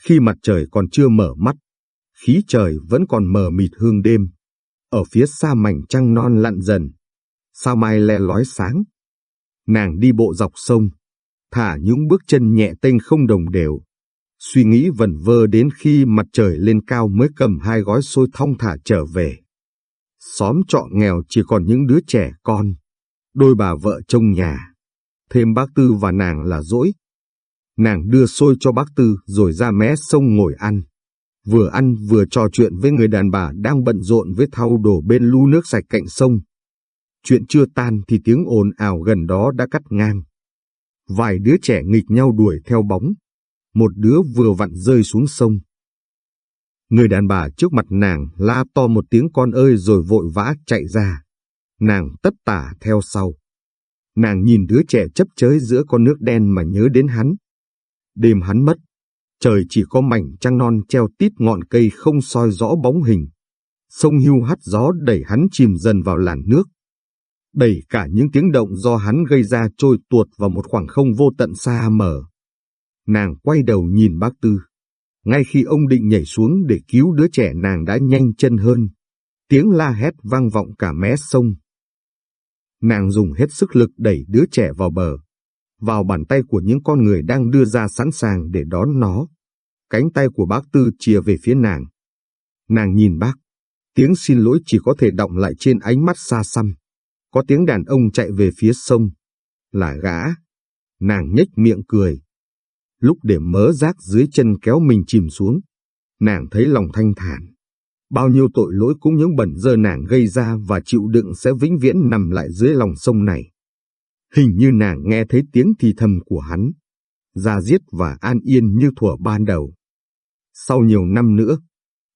A: Khi mặt trời còn chưa mở mắt, khí trời vẫn còn mờ mịt hương đêm. Ở phía xa mảnh trăng non lặn dần, sao mai le lói sáng. Nàng đi bộ dọc sông, thả những bước chân nhẹ tênh không đồng đều, Suy nghĩ vẩn vơ đến khi mặt trời lên cao mới cầm hai gói xôi thong thả trở về. Xóm trọ nghèo chỉ còn những đứa trẻ con, đôi bà vợ trông nhà, thêm bác Tư và nàng là dỗi. Nàng đưa xôi cho bác Tư rồi ra mé sông ngồi ăn. Vừa ăn vừa trò chuyện với người đàn bà đang bận rộn với thau đổ bên lu nước sạch cạnh sông. Chuyện chưa tan thì tiếng ồn ào gần đó đã cắt ngang. Vài đứa trẻ nghịch nhau đuổi theo bóng, một đứa vừa vặn rơi xuống sông. Người đàn bà trước mặt nàng la to một tiếng con ơi rồi vội vã chạy ra. Nàng tất tả theo sau. Nàng nhìn đứa trẻ chấp chới giữa con nước đen mà nhớ đến hắn. Đêm hắn mất, trời chỉ có mảnh trăng non treo tít ngọn cây không soi rõ bóng hình. Sông hưu hắt gió đẩy hắn chìm dần vào làn nước. Đẩy cả những tiếng động do hắn gây ra trôi tuột vào một khoảng không vô tận xa mờ. Nàng quay đầu nhìn bác Tư. Ngay khi ông định nhảy xuống để cứu đứa trẻ nàng đã nhanh chân hơn. Tiếng la hét vang vọng cả mé sông. Nàng dùng hết sức lực đẩy đứa trẻ vào bờ, vào bàn tay của những con người đang đưa ra sẵn sàng để đón nó. Cánh tay của bác Tư chìa về phía nàng. Nàng nhìn bác, tiếng xin lỗi chỉ có thể động lại trên ánh mắt xa xăm. Có tiếng đàn ông chạy về phía sông. Là gã. Nàng nhếch miệng cười lúc để mớ rác dưới chân kéo mình chìm xuống. Nàng thấy lòng thanh thản. Bao nhiêu tội lỗi cũng những bẩn dơ nàng gây ra và chịu đựng sẽ vĩnh viễn nằm lại dưới lòng sông này. Hình như nàng nghe thấy tiếng thì thầm của hắn, ra giết và an yên như thuở ban đầu. Sau nhiều năm nữa,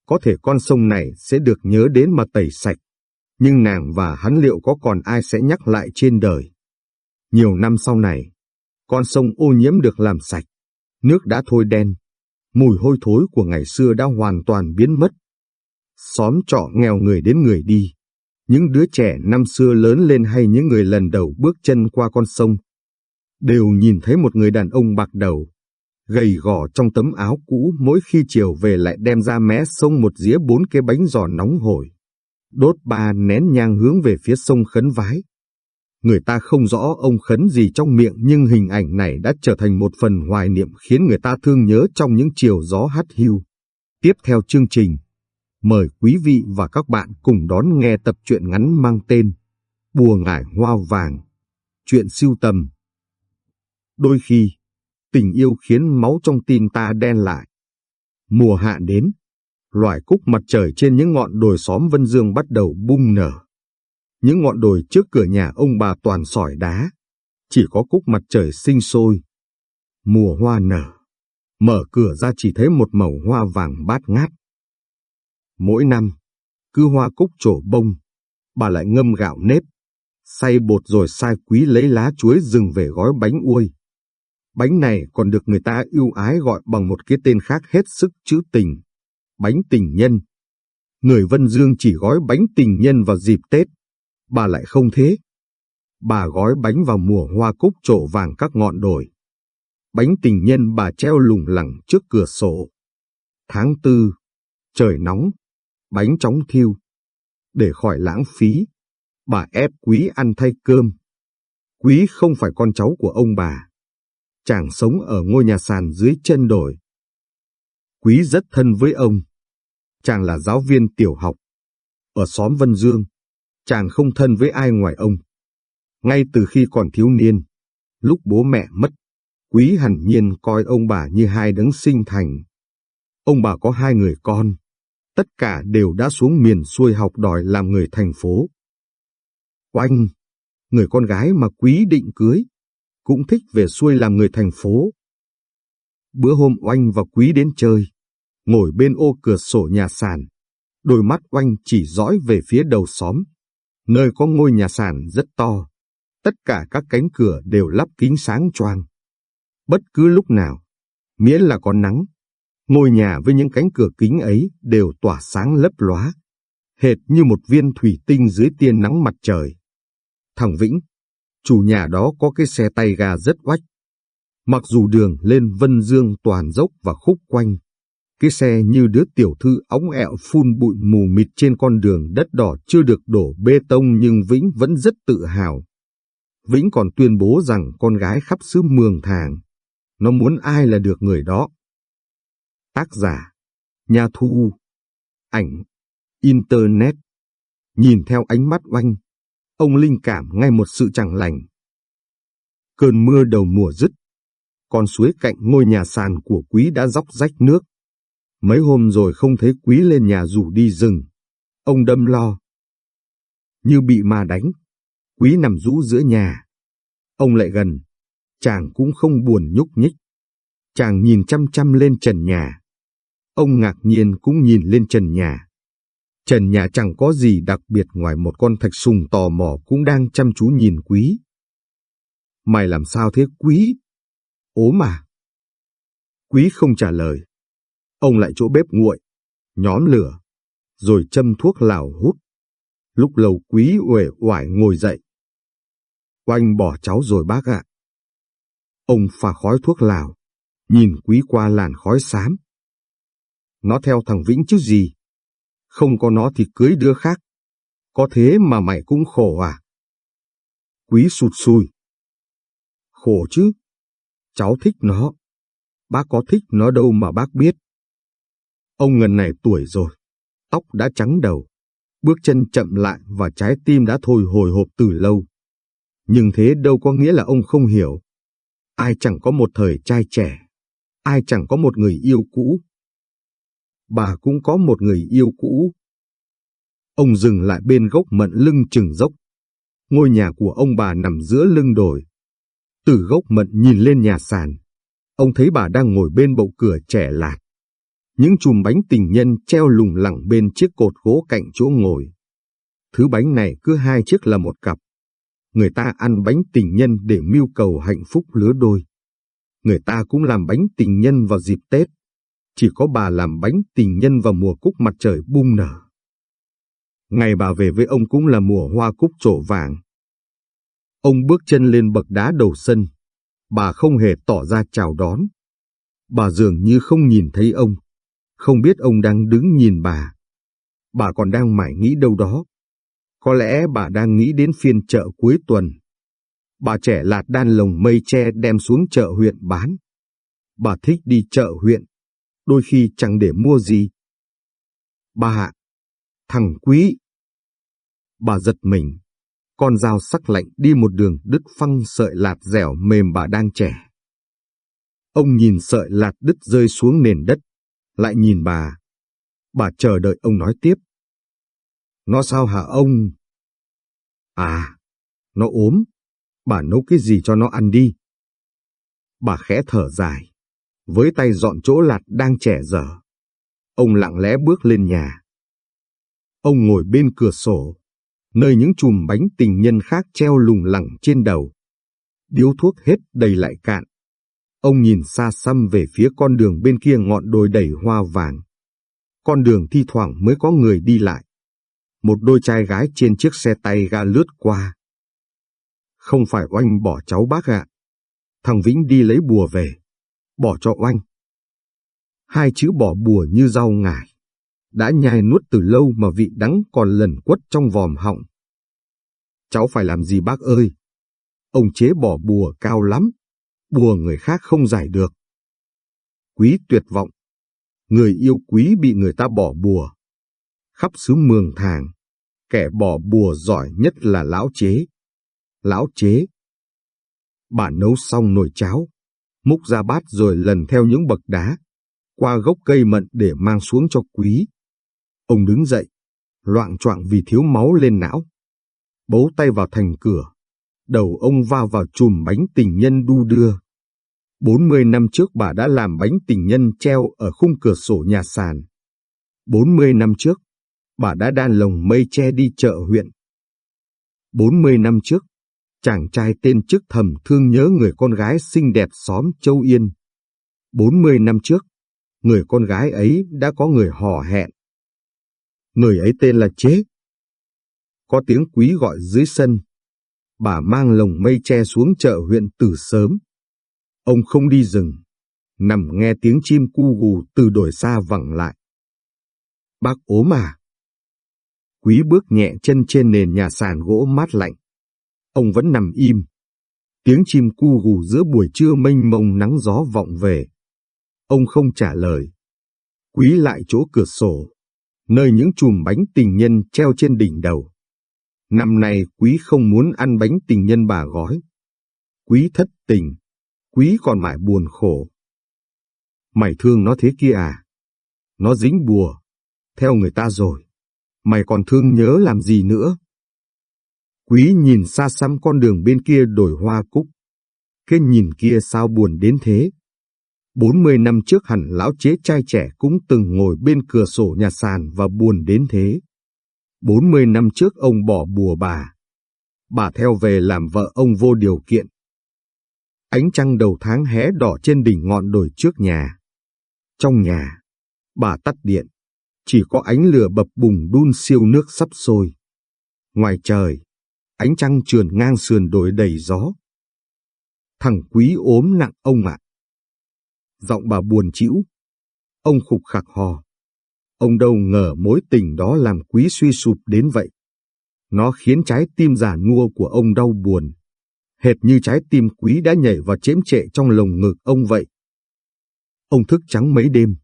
A: có thể con sông này sẽ được nhớ đến mà tẩy sạch, nhưng nàng và hắn liệu có còn ai sẽ nhắc lại trên đời. Nhiều năm sau này, con sông ô nhiễm được làm sạch, Nước đã thôi đen, mùi hôi thối của ngày xưa đã hoàn toàn biến mất. Xóm trọ nghèo người đến người đi, những đứa trẻ năm xưa lớn lên hay những người lần đầu bước chân qua con sông, đều nhìn thấy một người đàn ông bạc đầu, gầy gò trong tấm áo cũ mỗi khi chiều về lại đem ra mé sông một dĩa bốn cái bánh giò nóng hổi, đốt ba nén nhang hướng về phía sông khấn vái. Người ta không rõ ông khấn gì trong miệng nhưng hình ảnh này đã trở thành một phần hoài niệm khiến người ta thương nhớ trong những chiều gió hắt hiu. Tiếp theo chương trình Mời quý vị và các bạn cùng đón nghe tập truyện ngắn mang tên Bùa ngải hoa vàng, chuyện siêu tầm. Đôi khi, tình yêu khiến máu trong tim ta đen lại. Mùa hạ đến, loài cúc mặt trời trên những ngọn đồi xóm Vân Dương bắt đầu bung nở. Những ngọn đồi trước cửa nhà ông bà toàn sỏi đá, chỉ có cúc mặt trời sinh sôi. Mùa hoa nở, mở cửa ra chỉ thấy một màu hoa vàng bát ngát. Mỗi năm, cứ hoa cúc trổ bông, bà lại ngâm gạo nếp, xay bột rồi sai quý lấy lá chuối rừng về gói bánh uôi. Bánh này còn được người ta yêu ái gọi bằng một cái tên khác hết sức trữ tình, bánh tình nhân. Người Vân Dương chỉ gói bánh tình nhân vào dịp Tết, bà lại không thế. Bà gói bánh vào mùa hoa cúc trổ vàng các ngọn đồi. Bánh tình nhân bà treo lủng lẳng trước cửa sổ. Tháng tư, trời nóng, bánh chóng thiêu. Để khỏi lãng phí, bà ép quý ăn thay cơm. Quý không phải con cháu của ông bà. Chàng sống ở ngôi nhà sàn dưới chân đồi. Quý rất thân với ông. Chàng là giáo viên tiểu học. Ở xóm Vân Dương, chàng không thân với ai ngoài ông. Ngay từ khi còn thiếu niên, lúc bố mẹ mất, Quý hẳn nhiên coi ông bà như hai đấng sinh thành. Ông bà có hai người con, tất cả đều đã xuống miền xuôi học đòi làm người thành phố. Oanh, người con gái mà Quý định cưới, cũng thích về xuôi làm người thành phố. Bữa hôm Oanh và Quý đến chơi, ngồi bên ô cửa sổ nhà sàn, đôi mắt Oanh chỉ dõi về phía đầu xóm, nơi có ngôi nhà sàn rất to. Tất cả các cánh cửa đều lắp kính sáng choang. Bất cứ lúc nào, miễn là có nắng, ngôi nhà với những cánh cửa kính ấy đều tỏa sáng lấp lóa, hệt như một viên thủy tinh dưới tia nắng mặt trời. Thằng Vĩnh, chủ nhà đó có cái xe tay ga rất oách. Mặc dù đường lên Vân Dương toàn dốc và khúc quanh, cái xe như đứa tiểu thư óng ẹo phun bụi mù mịt trên con đường đất đỏ chưa được đổ bê tông nhưng Vĩnh vẫn rất tự hào. Vĩnh còn tuyên bố rằng con gái khắp xứ Mường Thàng, nó muốn ai là được người đó. Tác giả, nhà thu, ảnh, Internet. Nhìn theo ánh mắt oanh, ông linh cảm ngay một sự chẳng lành. Cơn mưa đầu mùa dứt, con suối cạnh ngôi nhà sàn của quý đã dốc rách nước. Mấy hôm rồi không thấy quý lên nhà rủ đi rừng. Ông đâm lo. Như bị ma đánh, quý nằm rũ giữa nhà. Ông lại gần, chàng cũng không buồn nhúc nhích. Chàng nhìn chăm chăm lên trần nhà. Ông ngạc nhiên cũng nhìn lên trần nhà. Trần nhà chẳng có gì đặc biệt ngoài một con thạch sùng tò mò cũng đang chăm chú nhìn quý. Mày làm sao thế quý? Ố mà. Quý không trả lời. Ông lại chỗ bếp nguội, nhóm lửa, rồi châm thuốc lào hút. Lúc lâu quý uể oải ngồi dậy. Oanh bỏ cháu rồi bác ạ. Ông pha khói thuốc lào, nhìn quý qua làn khói xám. Nó theo thằng Vĩnh chứ gì. Không có nó thì cưới đứa khác. Có thế mà mày cũng khổ à? Quý sụt sùi. Khổ chứ. Cháu thích nó. Bác có thích nó đâu mà bác biết. Ông ngần này tuổi rồi, tóc đã trắng đầu, bước chân chậm lại và trái tim đã thôi hồi hộp từ lâu. Nhưng thế đâu có nghĩa là ông không hiểu. Ai chẳng có một thời trai trẻ, ai chẳng có một người yêu cũ. Bà cũng có một người yêu cũ. Ông dừng lại bên gốc mận lưng chừng dốc. Ngôi nhà của ông bà nằm giữa lưng đồi. Từ gốc mận nhìn lên nhà sàn, ông thấy bà đang ngồi bên bậu cửa trẻ lạc. Những chùm bánh tình nhân treo lủng lẳng bên chiếc cột gỗ cạnh chỗ ngồi. Thứ bánh này cứ hai chiếc là một cặp. Người ta ăn bánh tình nhân để mưu cầu hạnh phúc lứa đôi. Người ta cũng làm bánh tình nhân vào dịp Tết. Chỉ có bà làm bánh tình nhân vào mùa cúc mặt trời bung nở. Ngày bà về với ông cũng là mùa hoa cúc trổ vàng. Ông bước chân lên bậc đá đầu sân. Bà không hề tỏ ra chào đón. Bà dường như không nhìn thấy ông không biết ông đang đứng nhìn bà. Bà còn đang mải nghĩ đâu đó. Có lẽ bà đang nghĩ đến phiên chợ cuối tuần. Bà trẻ lạt đan lồng mây tre đem xuống chợ huyện bán. Bà thích đi chợ huyện, đôi khi chẳng để mua gì. Bà hạ, thằng quý. Bà giật mình, con dao sắc lạnh đi một đường đứt phăng sợi lạt dẻo mềm bà đang trẻ. Ông nhìn sợi lạt đứt rơi xuống nền đất, lại nhìn bà. Bà chờ đợi ông nói tiếp. Nó sao hả ông? À, nó ốm. Bà nấu cái gì cho nó ăn đi. Bà khẽ thở dài, với tay dọn chỗ lạt đang trẻ dở. Ông lặng lẽ bước lên nhà. Ông ngồi bên cửa sổ, nơi những chùm bánh tình nhân khác treo lủng lẳng trên đầu. Điếu thuốc hết đầy lại cạn. Ông nhìn xa xăm về phía con đường bên kia ngọn đồi đầy hoa vàng. Con đường thi thoảng mới có người đi lại. Một đôi trai gái trên chiếc xe tay ga lướt qua. Không phải oanh bỏ cháu bác ạ. Thằng Vĩnh đi lấy bùa về. Bỏ cho oanh. Hai chữ bỏ bùa như rau ngải. Đã nhai nuốt từ lâu mà vị đắng còn lần quất trong vòm họng. Cháu phải làm gì bác ơi? Ông chế bỏ bùa cao lắm. Bùa người khác không giải được. Quý tuyệt vọng. Người yêu quý bị người ta bỏ bùa. Khắp xứ mường thàng, kẻ bỏ bùa giỏi nhất là lão chế. Lão chế. Bà nấu xong nồi cháo, múc ra bát rồi lần theo những bậc đá, qua gốc cây mận để mang xuống cho quý. Ông đứng dậy, loạn choạng vì thiếu máu lên não. Bấu tay vào thành cửa, đầu ông va vào chùm bánh tình nhân đu đưa. 40 năm trước bà đã làm bánh tình nhân treo ở khung cửa sổ nhà sàn. 40 năm trước, bà đã đan lồng mây che đi chợ huyện. 40 năm trước, chàng trai tên chức thầm thương nhớ người con gái xinh đẹp xóm Châu Yên. 40 năm trước, người con gái ấy đã có người hò hẹn. Người ấy tên là Chế. Có tiếng quý gọi dưới sân. Bà mang lồng mây che xuống chợ huyện từ sớm. Ông không đi rừng, nằm nghe tiếng chim cu gù từ đồi xa vẳng lại. Bác ốm à? Quý bước nhẹ chân trên nền nhà sàn gỗ mát lạnh. Ông vẫn nằm im. Tiếng chim cu gù giữa buổi trưa mênh mông nắng gió vọng về. Ông không trả lời. Quý lại chỗ cửa sổ, nơi những chùm bánh tình nhân treo trên đỉnh đầu. Năm nay quý không muốn ăn bánh tình nhân bà gói. Quý thất tình, quý còn mãi buồn khổ. Mày thương nó thế kia à? Nó dính bùa, theo người ta rồi. Mày còn thương nhớ làm gì nữa? Quý nhìn xa xăm con đường bên kia đổi hoa cúc. Cái nhìn kia sao buồn đến thế? 40 năm trước hẳn lão chế trai trẻ cũng từng ngồi bên cửa sổ nhà sàn và buồn đến thế. 40 năm trước ông bỏ bùa bà. Bà theo về làm vợ ông vô điều kiện. Ánh trăng đầu tháng hé đỏ trên đỉnh ngọn đồi trước nhà. Trong nhà, bà tắt điện. Chỉ có ánh lửa bập bùng đun siêu nước sắp sôi. Ngoài trời, ánh trăng trườn ngang sườn đồi đầy gió. Thằng quý ốm nặng ông ạ. Giọng bà buồn chịu. Ông khục khạc hò. Ông đâu ngờ mối tình đó làm quý suy sụp đến vậy. Nó khiến trái tim già nua của ông đau buồn. Hệt như trái tim quý đã nhảy vào chém trệ trong lồng ngực ông vậy. Ông thức trắng mấy đêm,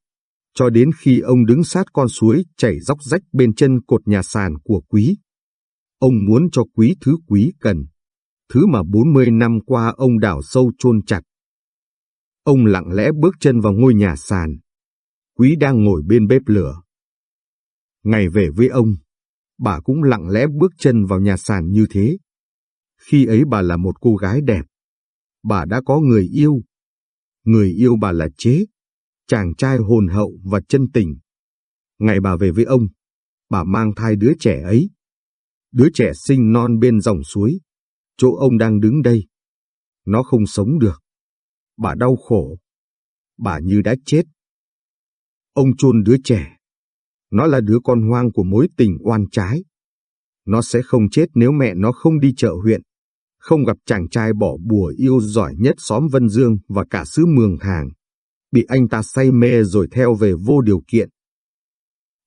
A: cho đến khi ông đứng sát con suối chảy róc rách bên chân cột nhà sàn của quý. Ông muốn cho quý thứ quý cần, thứ mà 40 năm qua ông đào sâu chôn chặt. Ông lặng lẽ bước chân vào ngôi nhà sàn. Quý đang ngồi bên bếp lửa. Ngày về với ông, bà cũng lặng lẽ bước chân vào nhà sàn như thế. Khi ấy bà là một cô gái đẹp. Bà đã có người yêu. Người yêu bà là Chế, chàng trai hồn hậu và chân tình. Ngày bà về với ông, bà mang thai đứa trẻ ấy. Đứa trẻ sinh non bên dòng suối, chỗ ông đang đứng đây. Nó không sống được. Bà đau khổ. Bà như đã chết. Ông chôn đứa trẻ. Nó là đứa con hoang của mối tình oan trái. Nó sẽ không chết nếu mẹ nó không đi chợ huyện, không gặp chàng trai bỏ bùa yêu giỏi nhất xóm Vân Dương và cả xứ Mường Hàng Bị anh ta say mê rồi theo về vô điều kiện.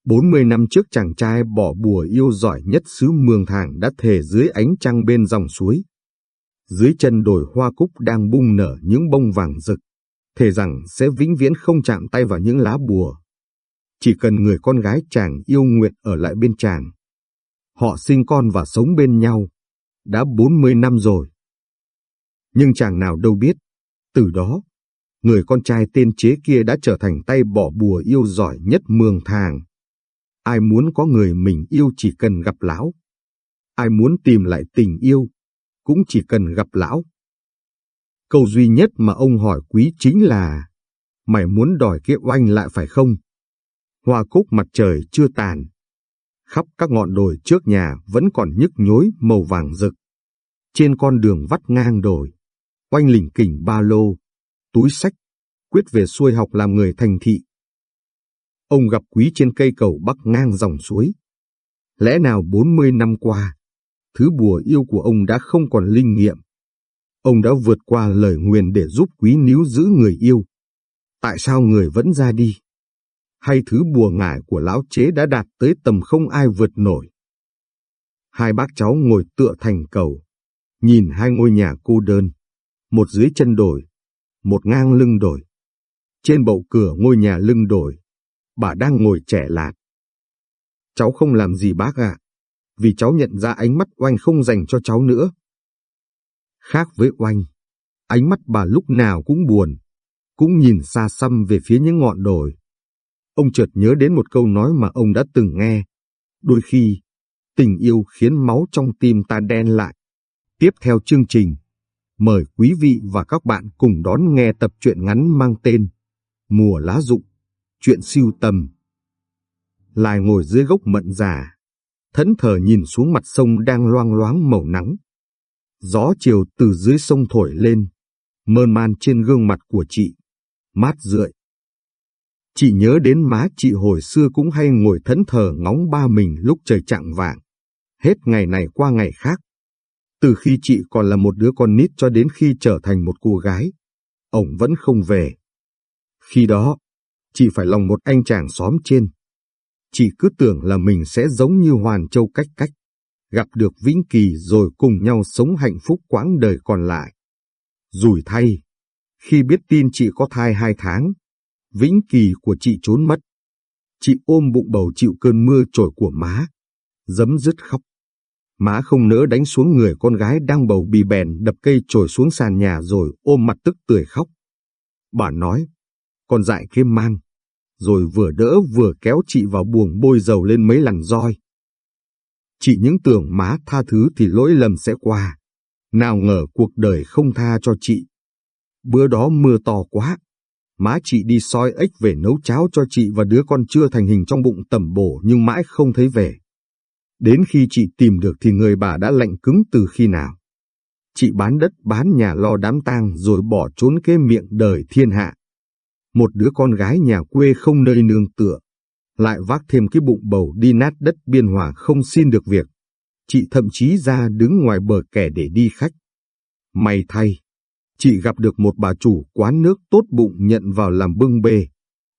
A: 40 năm trước chàng trai bỏ bùa yêu giỏi nhất xứ Mường Thàng đã thề dưới ánh trăng bên dòng suối. Dưới chân đồi hoa cúc đang bung nở những bông vàng rực, thề rằng sẽ vĩnh viễn không chạm tay vào những lá bùa. chỉ cần người con gái chàng yêu nguyện ở lại bên chàng. Họ sinh con và sống bên nhau, đã 40 năm rồi. Nhưng chàng nào đâu biết, từ đó, người con trai tên chế kia đã trở thành tay bỏ bùa yêu giỏi nhất mường thàng. Ai muốn có người mình yêu chỉ cần gặp lão. Ai muốn tìm lại tình yêu, cũng chỉ cần gặp lão. Câu duy nhất mà ông hỏi quý chính là, mày muốn đòi kia oanh lại phải không? Hoa cúc mặt trời chưa tàn. Khắp các ngọn đồi trước nhà vẫn còn nhức nhối màu vàng rực. Trên con đường vắt ngang đồi, oanh lỉnh kỉnh ba lô, túi sách, quyết về xuôi học làm người thành thị. Ông gặp quý trên cây cầu bắc ngang dòng suối. Lẽ nào 40 năm qua, thứ bùa yêu của ông đã không còn linh nghiệm. Ông đã vượt qua lời nguyền để giúp quý níu giữ người yêu. Tại sao người vẫn ra đi? Hay thứ bùa ngải của lão chế đã đạt tới tầm không ai vượt nổi? Hai bác cháu ngồi tựa thành cầu, nhìn hai ngôi nhà cô đơn, một dưới chân đồi, một ngang lưng đồi. Trên bậu cửa ngôi nhà lưng đồi, bà đang ngồi trẻ lạt. Cháu không làm gì bác ạ, vì cháu nhận ra ánh mắt oanh không dành cho cháu nữa. Khác với oanh, ánh mắt bà lúc nào cũng buồn, cũng nhìn xa xăm về phía những ngọn đồi. Ông chợt nhớ đến một câu nói mà ông đã từng nghe. Đôi khi, tình yêu khiến máu trong tim ta đen lại. Tiếp theo chương trình, mời quý vị và các bạn cùng đón nghe tập truyện ngắn mang tên Mùa lá rụng, chuyện siêu tầm. Lại ngồi dưới gốc mận già, thẫn thờ nhìn xuống mặt sông đang loang loáng màu nắng. Gió chiều từ dưới sông thổi lên, mơn man trên gương mặt của chị, mát rượi. Chị nhớ đến má chị hồi xưa cũng hay ngồi thẫn thờ ngóng ba mình lúc trời chạng vàng. Hết ngày này qua ngày khác. Từ khi chị còn là một đứa con nít cho đến khi trở thành một cô gái, ổng vẫn không về. Khi đó, chị phải lòng một anh chàng xóm trên. Chị cứ tưởng là mình sẽ giống như Hoàn Châu cách cách, gặp được Vĩnh Kỳ rồi cùng nhau sống hạnh phúc quãng đời còn lại. Rủi thay, khi biết tin chị có thai hai tháng, Vĩnh Kỳ của chị trốn mất. Chị ôm bụng bầu chịu cơn mưa trổi của má, dấm dứt khóc. Má không nỡ đánh xuống người con gái đang bầu bì bèn đập cây trồi xuống sàn nhà rồi ôm mặt tức tươi khóc. Bà nói, con dại kia mang, rồi vừa đỡ vừa kéo chị vào buồng bôi dầu lên mấy lần roi. Chị những tưởng má tha thứ thì lỗi lầm sẽ qua. Nào ngờ cuộc đời không tha cho chị. Bữa đó mưa to quá. Má chị đi soi ếch về nấu cháo cho chị và đứa con chưa thành hình trong bụng tẩm bổ nhưng mãi không thấy về. Đến khi chị tìm được thì người bà đã lạnh cứng từ khi nào. Chị bán đất, bán nhà lo đám tang rồi bỏ trốn kế miệng đời thiên hạ. Một đứa con gái nhà quê không nơi nương tựa, lại vác thêm cái bụng bầu đi nát đất biên hòa không xin được việc. Chị thậm chí ra đứng ngoài bờ kẻ để đi khách. May thay, chị gặp được một bà chủ quán nước tốt bụng nhận vào làm bưng bê.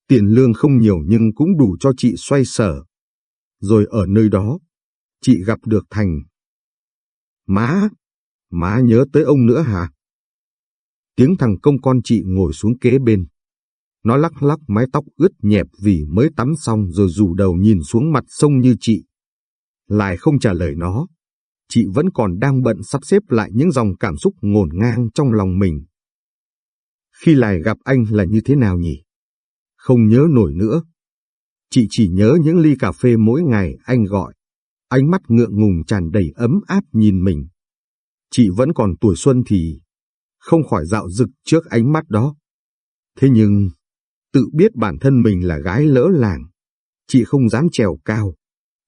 A: Tiền lương không nhiều nhưng cũng đủ cho chị xoay sở. Rồi ở nơi đó, chị gặp được Thành. Má, má nhớ tới ông nữa hả? Tiếng thằng công con chị ngồi xuống kế bên. Nó lắc lắc mái tóc ướt nhẹp vì mới tắm xong rồi rủ đầu nhìn xuống mặt sông như chị. Lại không trả lời nó. Chị vẫn còn đang bận sắp xếp lại những dòng cảm xúc ngổn ngang trong lòng mình. Khi lại gặp anh là như thế nào nhỉ? Không nhớ nổi nữa. Chị chỉ nhớ những ly cà phê mỗi ngày anh gọi. Ánh mắt ngượng ngùng tràn đầy ấm áp nhìn mình. Chị vẫn còn tuổi xuân thì không khỏi dạo rực trước ánh mắt đó. Thế nhưng, tự biết bản thân mình là gái lỡ làng, chị không dám trèo cao,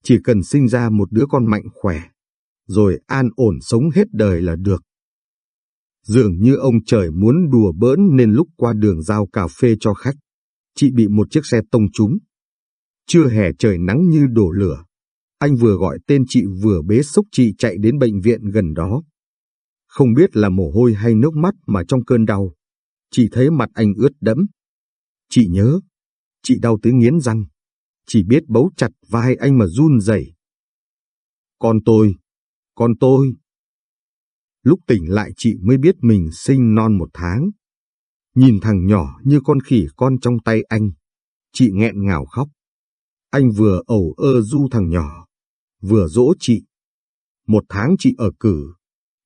A: chỉ cần sinh ra một đứa con mạnh khỏe, rồi an ổn sống hết đời là được. Dường như ông trời muốn đùa bỡn nên lúc qua đường giao cà phê cho khách, chị bị một chiếc xe tông trúng. Chưa hè trời nắng như đổ lửa, anh vừa gọi tên chị vừa bế sốc chị chạy đến bệnh viện gần đó. Không biết là mồ hôi hay nước mắt mà trong cơn đau, chị thấy mặt anh ướt đẫm. Chị nhớ, chị đau tới nghiến răng, chỉ biết bấu chặt vai anh mà run rẩy. Con tôi, con tôi. Lúc tỉnh lại chị mới biết mình sinh non một tháng. Nhìn thằng nhỏ như con khỉ con trong tay anh, chị nghẹn ngào khóc. Anh vừa ẩu ơ du thằng nhỏ, vừa dỗ chị. Một tháng chị ở cử,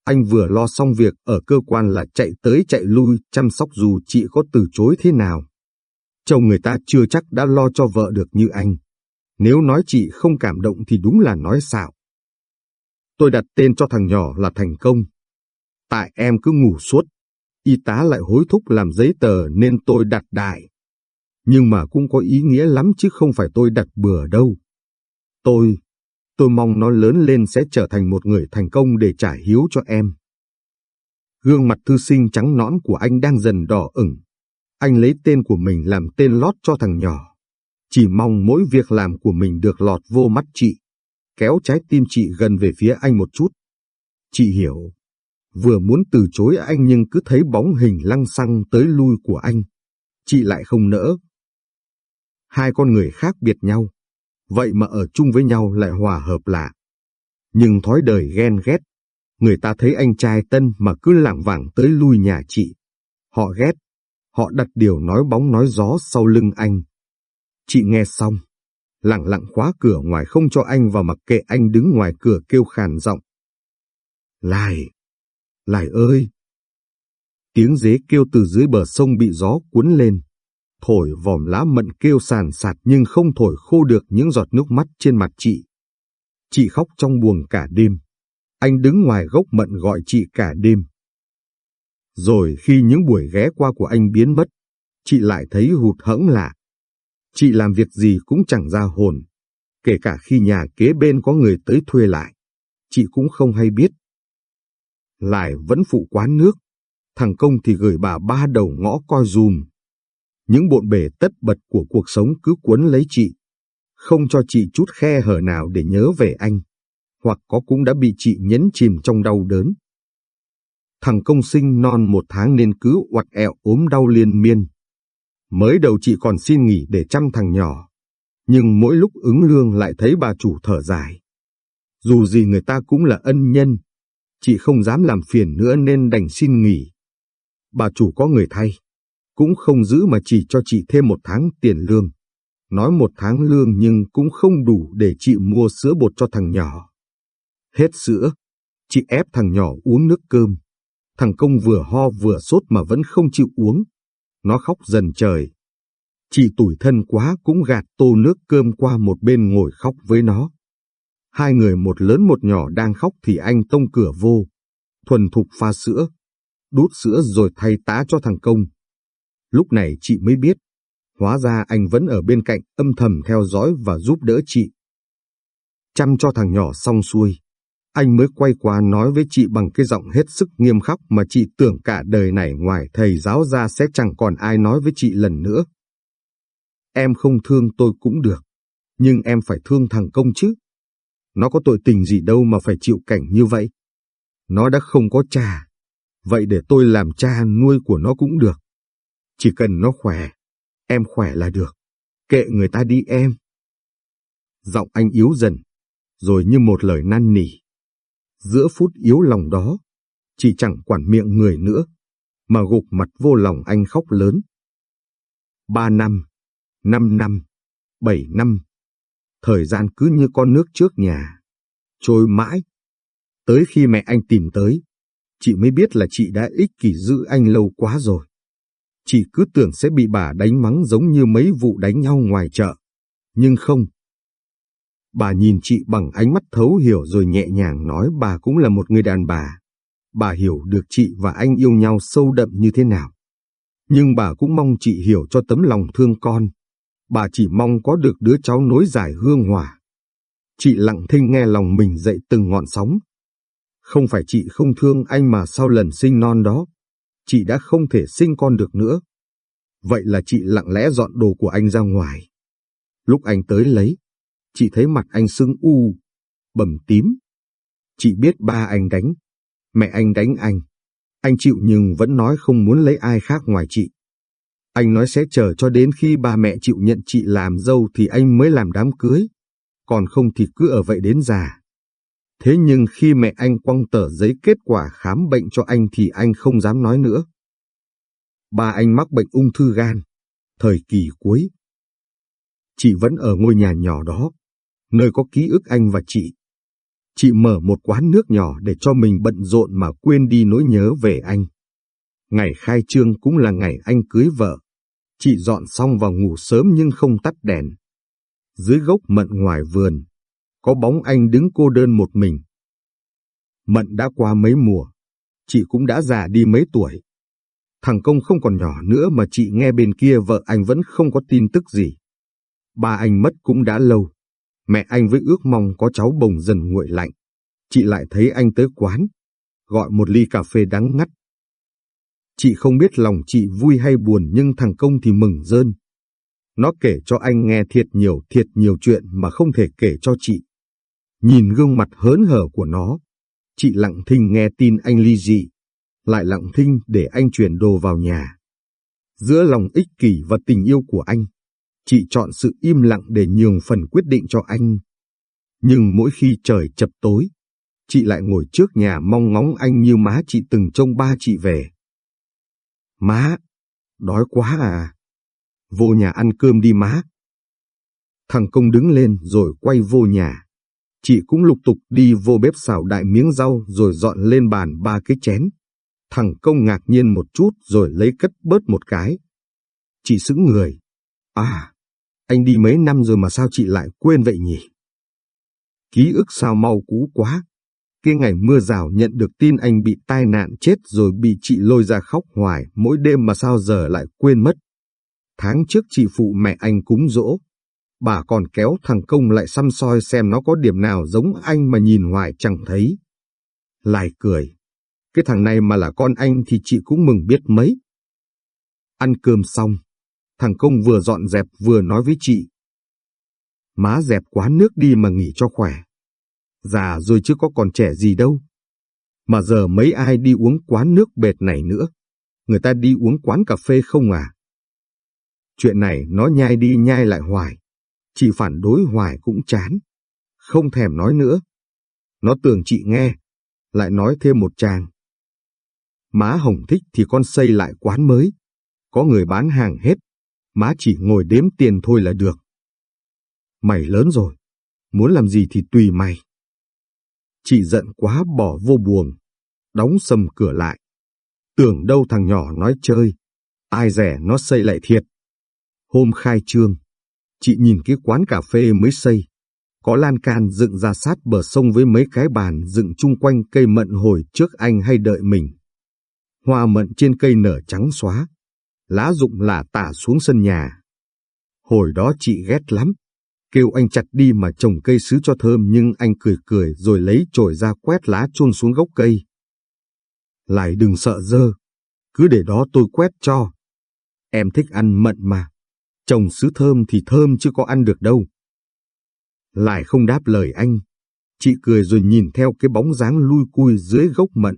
A: anh vừa lo xong việc ở cơ quan là chạy tới chạy lui chăm sóc dù chị có từ chối thế nào. Chồng người ta chưa chắc đã lo cho vợ được như anh. Nếu nói chị không cảm động thì đúng là nói xạo. Tôi đặt tên cho thằng nhỏ là Thành Công. Tại em cứ ngủ suốt, y tá lại hối thúc làm giấy tờ nên tôi đặt đại. Nhưng mà cũng có ý nghĩa lắm chứ không phải tôi đặt bừa đâu. Tôi, tôi mong nó lớn lên sẽ trở thành một người thành công để trả hiếu cho em. Gương mặt thư sinh trắng nõn của anh đang dần đỏ ửng. Anh lấy tên của mình làm tên lót cho thằng nhỏ. Chỉ mong mỗi việc làm của mình được lọt vô mắt chị. Kéo trái tim chị gần về phía anh một chút. Chị hiểu. Vừa muốn từ chối anh nhưng cứ thấy bóng hình lăng xăng tới lui của anh. Chị lại không nỡ. Hai con người khác biệt nhau. Vậy mà ở chung với nhau lại hòa hợp lạ. Nhưng thói đời ghen ghét. Người ta thấy anh trai tân mà cứ lảng vảng tới lui nhà chị. Họ ghét. Họ đặt điều nói bóng nói gió sau lưng anh. Chị nghe xong, lặng lặng khóa cửa ngoài không cho anh vào mặc kệ anh đứng ngoài cửa kêu khàn giọng. Lại, lại ơi! Tiếng dế kêu từ dưới bờ sông bị gió cuốn lên. Thổi vòm lá mận kêu sàn sạt nhưng không thổi khô được những giọt nước mắt trên mặt chị. Chị khóc trong buồng cả đêm. Anh đứng ngoài gốc mận gọi chị cả đêm. Rồi khi những buổi ghé qua của anh biến mất, chị lại thấy hụt hẫng lạ. Chị làm việc gì cũng chẳng ra hồn, kể cả khi nhà kế bên có người tới thuê lại. Chị cũng không hay biết. Lại vẫn phụ quán nước, thằng Công thì gửi bà ba đầu ngõ coi dùm. Những bộn bề tất bật của cuộc sống cứ cuốn lấy chị, không cho chị chút khe hở nào để nhớ về anh, hoặc có cũng đã bị chị nhấn chìm trong đau đớn. Thằng công sinh non một tháng nên cứ oặt ẹo ốm đau liên miên. Mới đầu chị còn xin nghỉ để chăm thằng nhỏ, nhưng mỗi lúc ứng lương lại thấy bà chủ thở dài. Dù gì người ta cũng là ân nhân, chị không dám làm phiền nữa nên đành xin nghỉ. Bà chủ có người thay, cũng không giữ mà chỉ cho chị thêm một tháng tiền lương. Nói một tháng lương nhưng cũng không đủ để chị mua sữa bột cho thằng nhỏ. Hết sữa, chị ép thằng nhỏ uống nước cơm. Thằng Công vừa ho vừa sốt mà vẫn không chịu uống. Nó khóc dần trời. Chị tủi thân quá cũng gạt tô nước cơm qua một bên ngồi khóc với nó. Hai người một lớn một nhỏ đang khóc thì anh tông cửa vô. Thuần thục pha sữa. Đút sữa rồi thay tá cho thằng Công. Lúc này chị mới biết. Hóa ra anh vẫn ở bên cạnh âm thầm theo dõi và giúp đỡ chị. Chăm cho thằng nhỏ xong xuôi, anh mới quay qua nói với chị bằng cái giọng hết sức nghiêm khắc mà chị tưởng cả đời này ngoài thầy giáo ra sẽ chẳng còn ai nói với chị lần nữa. Em không thương tôi cũng được, nhưng em phải thương thằng công chứ. Nó có tội tình gì đâu mà phải chịu cảnh như vậy. Nó đã không có cha, vậy để tôi làm cha nuôi của nó cũng được. Chỉ cần nó khỏe, em khỏe là được. Kệ người ta đi em. Giọng anh yếu dần, rồi như một lời năn nỉ. Giữa phút yếu lòng đó, chị chẳng quản miệng người nữa, mà gục mặt vô lòng anh khóc lớn. Ba năm, năm năm, bảy năm, thời gian cứ như con nước trước nhà, trôi mãi. Tới khi mẹ anh tìm tới, chị mới biết là chị đã ích kỷ giữ anh lâu quá rồi. Chị cứ tưởng sẽ bị bà đánh mắng giống như mấy vụ đánh nhau ngoài chợ. Nhưng không, Bà nhìn chị bằng ánh mắt thấu hiểu rồi nhẹ nhàng nói bà cũng là một người đàn bà. Bà hiểu được chị và anh yêu nhau sâu đậm như thế nào. Nhưng bà cũng mong chị hiểu cho tấm lòng thương con. Bà chỉ mong có được đứa cháu nối dài hương hòa. Chị lặng thinh nghe lòng mình dậy từng ngọn sóng. Không phải chị không thương anh mà sau lần sinh non đó, chị đã không thể sinh con được nữa. Vậy là chị lặng lẽ dọn đồ của anh ra ngoài. Lúc anh tới lấy, chị thấy mặt anh sưng u, bầm tím. Chị biết ba anh đánh, mẹ anh đánh anh. Anh chịu nhưng vẫn nói không muốn lấy ai khác ngoài chị. Anh nói sẽ chờ cho đến khi ba mẹ chịu nhận chị làm dâu thì anh mới làm đám cưới, còn không thì cứ ở vậy đến già. Thế nhưng khi mẹ anh quăng tờ giấy kết quả khám bệnh cho anh thì anh không dám nói nữa. Ba anh mắc bệnh ung thư gan, thời kỳ cuối, Chị vẫn ở ngôi nhà nhỏ đó, nơi có ký ức anh và chị. Chị mở một quán nước nhỏ để cho mình bận rộn mà quên đi nỗi nhớ về anh. Ngày khai trương cũng là ngày anh cưới vợ. Chị dọn xong vào ngủ sớm nhưng không tắt đèn. Dưới gốc mận ngoài vườn, có bóng anh đứng cô đơn một mình. Mận đã qua mấy mùa, chị cũng đã già đi mấy tuổi. Thằng Công không còn nhỏ nữa mà chị nghe bên kia vợ anh vẫn không có tin tức gì. Ba anh mất cũng đã lâu. Mẹ anh với ước mong có cháu bồng dần nguội lạnh. Chị lại thấy anh tới quán, gọi một ly cà phê đắng ngắt. Chị không biết lòng chị vui hay buồn nhưng thằng Công thì mừng rơn. Nó kể cho anh nghe thiệt nhiều thiệt nhiều chuyện mà không thể kể cho chị. Nhìn gương mặt hớn hở của nó, chị lặng thinh nghe tin anh ly dị, lại lặng thinh để anh chuyển đồ vào nhà. Giữa lòng ích kỷ và tình yêu của anh, chị chọn sự im lặng để nhường phần quyết định cho anh. Nhưng mỗi khi trời chập tối, chị lại ngồi trước nhà mong ngóng anh như má chị từng trông ba chị về. Má, đói quá à. Vô nhà ăn cơm đi má. Thằng công đứng lên rồi quay vô nhà. Chị cũng lục tục đi vô bếp xào đại miếng rau rồi dọn lên bàn ba cái chén. Thằng công ngạc nhiên một chút rồi lấy cất bớt một cái. Chị sững người. À, anh đi mấy năm rồi mà sao chị lại quên vậy nhỉ? Ký ức sao mau cũ quá. Cái ngày mưa rào nhận được tin anh bị tai nạn chết rồi bị chị lôi ra khóc hoài mỗi đêm mà sao giờ lại quên mất. Tháng trước chị phụ mẹ anh cúng dỗ. Bà còn kéo thằng Công lại xăm soi xem nó có điểm nào giống anh mà nhìn hoài chẳng thấy. Lại cười. Cái thằng này mà là con anh thì chị cũng mừng biết mấy. Ăn cơm xong, thằng Công vừa dọn dẹp vừa nói với chị. Má dẹp quán nước đi mà nghỉ cho khỏe. Già rồi chứ có còn trẻ gì đâu. Mà giờ mấy ai đi uống quán nước bệt này nữa. Người ta đi uống quán cà phê không à? Chuyện này nó nhai đi nhai lại hoài. Chị phản đối hoài cũng chán. Không thèm nói nữa. Nó tưởng chị nghe. Lại nói thêm một tràng. Má Hồng thích thì con xây lại quán mới. Có người bán hàng hết. Má chỉ ngồi đếm tiền thôi là được. Mày lớn rồi. Muốn làm gì thì tùy mày. Chị giận quá bỏ vô buồng. Đóng sầm cửa lại. Tưởng đâu thằng nhỏ nói chơi. Ai rẻ nó xây lại thiệt. Hôm khai trương, chị nhìn cái quán cà phê mới xây. Có lan can dựng ra sát bờ sông với mấy cái bàn dựng chung quanh cây mận hồi trước anh hay đợi mình. Hoa mận trên cây nở trắng xóa, lá rụng lả tả xuống sân nhà. Hồi đó chị ghét lắm, kêu anh chặt đi mà trồng cây sứ cho thơm nhưng anh cười cười rồi lấy chổi ra quét lá chôn xuống gốc cây. Lại đừng sợ dơ, cứ để đó tôi quét cho. Em thích ăn mận mà, trồng sứ thơm thì thơm chứ có ăn được đâu. Lại không đáp lời anh, chị cười rồi nhìn theo cái bóng dáng lui cui dưới gốc mận.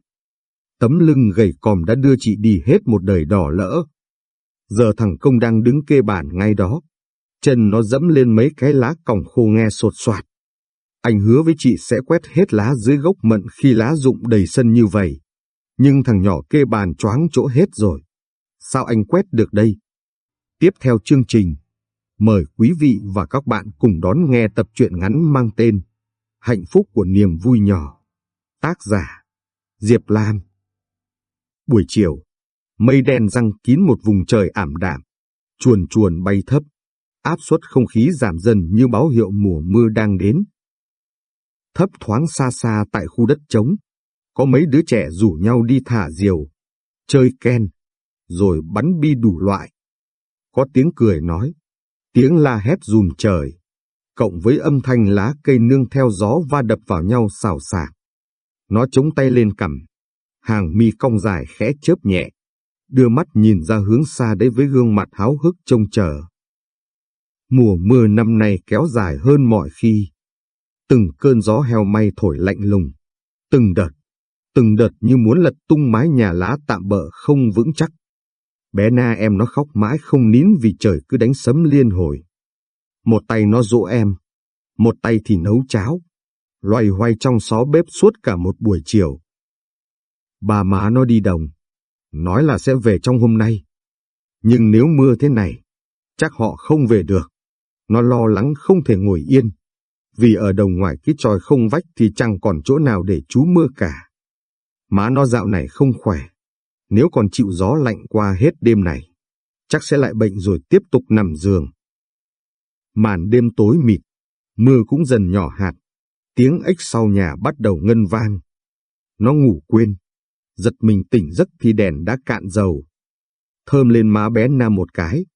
A: Tấm lưng gầy còm đã đưa chị đi hết một đời đỏ lỡ. Giờ thằng công đang đứng kê bàn ngay đó. Chân nó dẫm lên mấy cái lá còng khô nghe sột soạt. Anh hứa với chị sẽ quét hết lá dưới gốc mận khi lá rụng đầy sân như vậy. Nhưng thằng nhỏ kê bàn choáng chỗ hết rồi. Sao anh quét được đây? Tiếp theo chương trình, mời quý vị và các bạn cùng đón nghe tập truyện ngắn mang tên Hạnh phúc của niềm vui nhỏ. Tác giả Diệp Lam Buổi chiều, mây đen răng kín một vùng trời ảm đạm, chuồn chuồn bay thấp, áp suất không khí giảm dần như báo hiệu mùa mưa đang đến. Thấp thoáng xa xa tại khu đất trống, có mấy đứa trẻ rủ nhau đi thả diều, chơi ken, rồi bắn bi đủ loại. Có tiếng cười nói, tiếng la hét rùm trời, cộng với âm thanh lá cây nương theo gió va đập vào nhau xào xạc. Nó chống tay lên cằm, hàng mi cong dài khẽ chớp nhẹ, đưa mắt nhìn ra hướng xa đấy với gương mặt háo hức trông chờ. Mùa mưa năm nay kéo dài hơn mọi khi. Từng cơn gió heo may thổi lạnh lùng, từng đợt, từng đợt như muốn lật tung mái nhà lá tạm bỡ không vững chắc. Bé Na em nó khóc mãi không nín vì trời cứ đánh sấm liên hồi. Một tay nó dỗ em, một tay thì nấu cháo, loay hoay trong xó bếp suốt cả một buổi chiều. Bà má nó đi đồng, nói là sẽ về trong hôm nay. Nhưng nếu mưa thế này, chắc họ không về được. Nó lo lắng không thể ngồi yên, vì ở đồng ngoài cái tròi không vách thì chẳng còn chỗ nào để trú mưa cả. Má nó dạo này không khỏe, nếu còn chịu gió lạnh qua hết đêm này, chắc sẽ lại bệnh rồi tiếp tục nằm giường. Màn đêm tối mịt, mưa cũng dần nhỏ hạt, tiếng ếch sau nhà bắt đầu ngân vang. Nó ngủ quên, giật mình tỉnh giấc thì đèn đã cạn dầu. Thơm lên má bé Nam một cái,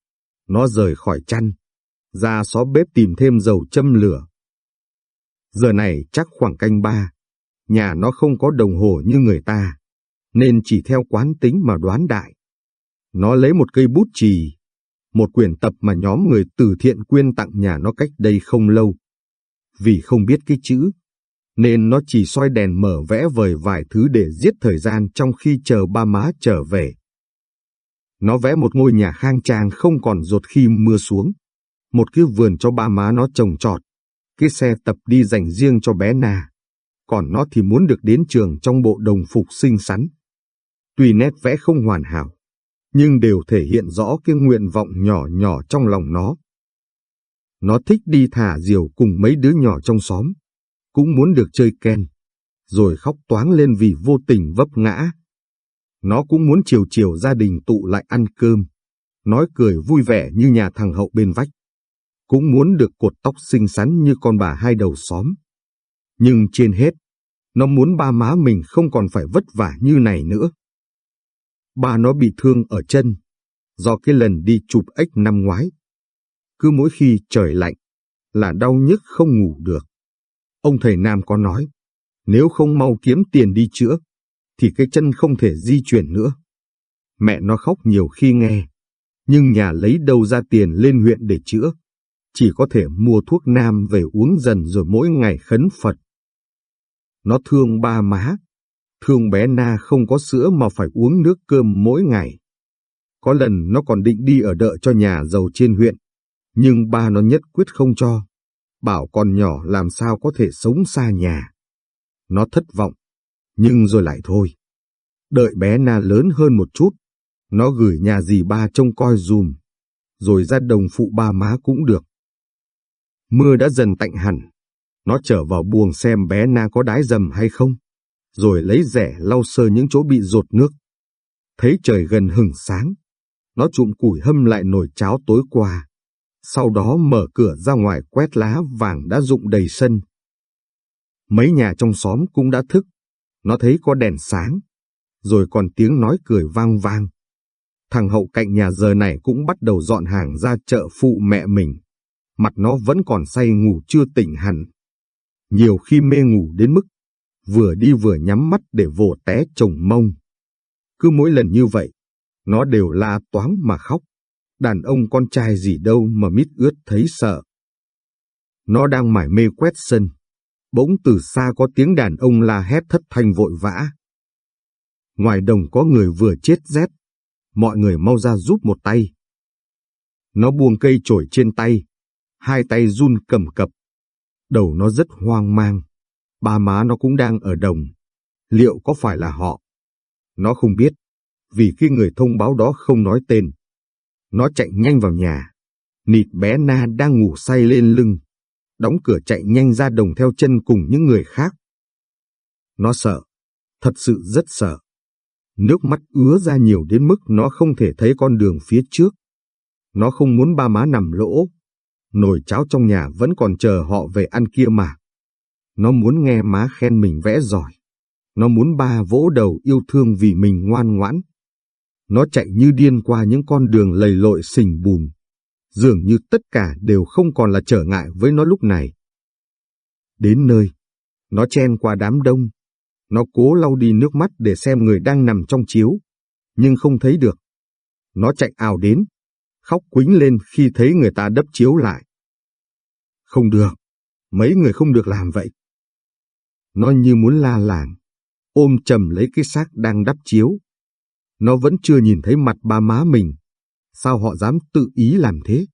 A: nó rời khỏi chăn, ra xó bếp tìm thêm dầu châm lửa. Giờ này chắc khoảng canh ba, nhà nó không có đồng hồ như người ta, nên chỉ theo quán tính mà đoán đại. Nó lấy một cây bút chì, một quyển tập mà nhóm người từ thiện quyên tặng nhà nó cách đây không lâu. Vì không biết cái chữ, nên nó chỉ soi đèn mở vẽ vời vài thứ để giết thời gian trong khi chờ ba má trở về. Nó vẽ một ngôi nhà khang trang không còn rột khi mưa xuống, một cái vườn cho ba má nó trồng trọt, cái xe tập đi dành riêng cho bé Na, còn nó thì muốn được đến trường trong bộ đồng phục xinh xắn. Tuy nét vẽ không hoàn hảo, nhưng đều thể hiện rõ cái nguyện vọng nhỏ nhỏ trong lòng nó. Nó thích đi thả diều cùng mấy đứa nhỏ trong xóm, cũng muốn được chơi ken, rồi khóc toáng lên vì vô tình vấp ngã. Nó cũng muốn chiều chiều gia đình tụ lại ăn cơm, nói cười vui vẻ như nhà thằng hậu bên vách. Cũng muốn được cột tóc xinh xắn như con bà hai đầu xóm. Nhưng trên hết, nó muốn ba má mình không còn phải vất vả như này nữa. Ba nó bị thương ở chân, do cái lần đi chụp ếch năm ngoái. Cứ mỗi khi trời lạnh, là đau nhức không ngủ được. Ông thầy Nam có nói, nếu không mau kiếm tiền đi chữa, thì cái chân không thể di chuyển nữa. Mẹ nó khóc nhiều khi nghe, nhưng nhà lấy đâu ra tiền lên huyện để chữa. Chỉ có thể mua thuốc nam về uống dần rồi mỗi ngày khấn Phật. Nó thương ba má, thương bé Na không có sữa mà phải uống nước cơm mỗi ngày. Có lần nó còn định đi ở đợ cho nhà giàu trên huyện, nhưng ba nó nhất quyết không cho bảo con nhỏ làm sao có thể sống xa nhà. Nó thất vọng, nhưng rồi lại thôi. Đợi bé Na lớn hơn một chút, nó gửi nhà dì ba trông coi dùm, rồi ra đồng phụ ba má cũng được. Mưa đã dần tạnh hẳn, nó trở vào buồng xem bé Na có đái dầm hay không, rồi lấy rẻ lau sơ những chỗ bị rột nước. Thấy trời gần hừng sáng, nó trụm củi hâm lại nồi cháo tối qua, sau đó mở cửa ra ngoài quét lá vàng đã rụng đầy sân. Mấy nhà trong xóm cũng đã thức, nó thấy có đèn sáng, rồi còn tiếng nói cười vang vang. Thằng hậu cạnh nhà giờ này cũng bắt đầu dọn hàng ra chợ phụ mẹ mình. Mặt nó vẫn còn say ngủ chưa tỉnh hẳn. Nhiều khi mê ngủ đến mức vừa đi vừa nhắm mắt để vồ té chồng mông. Cứ mỗi lần như vậy, nó đều la toáng mà khóc đàn ông con trai gì đâu mà mít ướt thấy sợ. Nó đang mải mê quét sân, bỗng từ xa có tiếng đàn ông la hét thất thanh vội vã. Ngoài đồng có người vừa chết rét, mọi người mau ra giúp một tay. Nó buông cây chổi trên tay, hai tay run cầm cập. Đầu nó rất hoang mang, ba má nó cũng đang ở đồng. Liệu có phải là họ? Nó không biết, vì khi người thông báo đó không nói tên. Nó chạy nhanh vào nhà. Nịt bé Na đang ngủ say lên lưng. Đóng cửa chạy nhanh ra đồng theo chân cùng những người khác. Nó sợ. Thật sự rất sợ. Nước mắt ứa ra nhiều đến mức nó không thể thấy con đường phía trước. Nó không muốn ba má nằm lỗ. Nồi cháo trong nhà vẫn còn chờ họ về ăn kia mà. Nó muốn nghe má khen mình vẽ giỏi. Nó muốn ba vỗ đầu yêu thương vì mình ngoan ngoãn. Nó chạy như điên qua những con đường lầy lội sình bùn. Dường như tất cả đều không còn là trở ngại với nó lúc này. Đến nơi, nó chen qua đám đông. Nó cố lau đi nước mắt để xem người đang nằm trong chiếu, nhưng không thấy được. Nó chạy ào đến, khóc quính lên khi thấy người ta đắp chiếu lại. Không được, mấy người không được làm vậy. Nó như muốn la làng, ôm chầm lấy cái xác đang đắp chiếu, nó vẫn chưa nhìn thấy mặt ba má mình. Sao họ dám tự ý làm thế?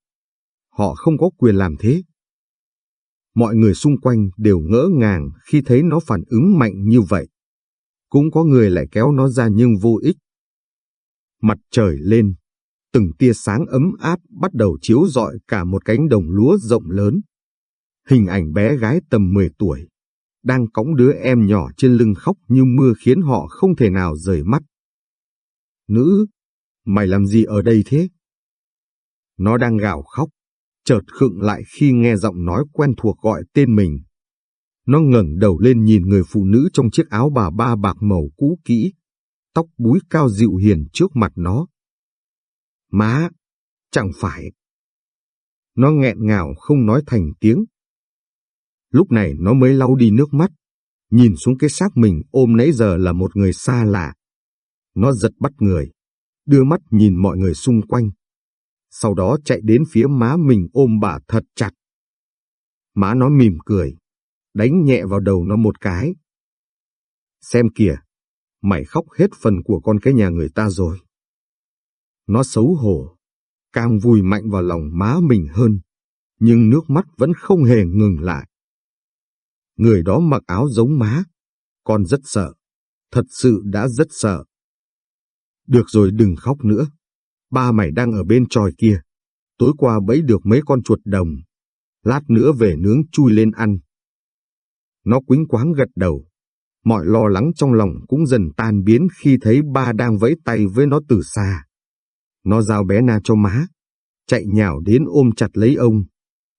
A: Họ không có quyền làm thế. Mọi người xung quanh đều ngỡ ngàng khi thấy nó phản ứng mạnh như vậy. Cũng có người lại kéo nó ra nhưng vô ích. Mặt trời lên, từng tia sáng ấm áp bắt đầu chiếu rọi cả một cánh đồng lúa rộng lớn. Hình ảnh bé gái tầm 10 tuổi, đang cõng đứa em nhỏ trên lưng khóc như mưa khiến họ không thể nào rời mắt. Nữ, mày làm gì ở đây thế? Nó đang gào khóc, chợt khựng lại khi nghe giọng nói quen thuộc gọi tên mình. Nó ngẩng đầu lên nhìn người phụ nữ trong chiếc áo bà ba bạc màu cũ kỹ, tóc búi cao dịu hiền trước mặt nó. Má, chẳng phải. Nó nghẹn ngào không nói thành tiếng. Lúc này nó mới lau đi nước mắt, nhìn xuống cái xác mình ôm nãy giờ là một người xa lạ. Nó giật bắt người, đưa mắt nhìn mọi người xung quanh. Sau đó chạy đến phía má mình ôm bà thật chặt. Má nó mỉm cười, đánh nhẹ vào đầu nó một cái. Xem kìa, mày khóc hết phần của con cái nhà người ta rồi. Nó xấu hổ, càng vùi mạnh vào lòng má mình hơn, nhưng nước mắt vẫn không hề ngừng lại. Người đó mặc áo giống má, con rất sợ, thật sự đã rất sợ. Được rồi đừng khóc nữa, ba mày đang ở bên tròi kia, tối qua bẫy được mấy con chuột đồng, lát nữa về nướng chui lên ăn. Nó quính quáng gật đầu, mọi lo lắng trong lòng cũng dần tan biến khi thấy ba đang vẫy tay với nó từ xa. Nó giao bé Na cho má, chạy nhào đến ôm chặt lấy ông,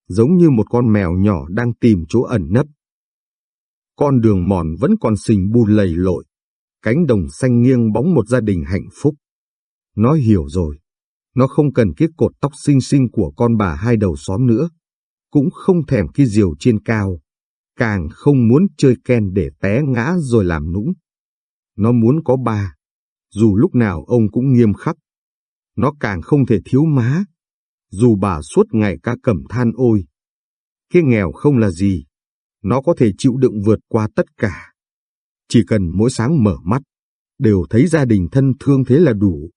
A: giống như một con mèo nhỏ đang tìm chỗ ẩn nấp. Con đường mòn vẫn còn sình bùn lầy lội, cánh đồng xanh nghiêng bóng một gia đình hạnh phúc. Nó hiểu rồi, nó không cần cái cột tóc xinh xinh của con bà hai đầu xóm nữa, cũng không thèm cái diều trên cao, càng không muốn chơi ken để té ngã rồi làm nũng. Nó muốn có ba, dù lúc nào ông cũng nghiêm khắc. Nó càng không thể thiếu má, dù bà suốt ngày ca cầm than ôi. Cái nghèo không là gì, nó có thể chịu đựng vượt qua tất cả. Chỉ cần mỗi sáng mở mắt, đều thấy gia đình thân thương thế là đủ.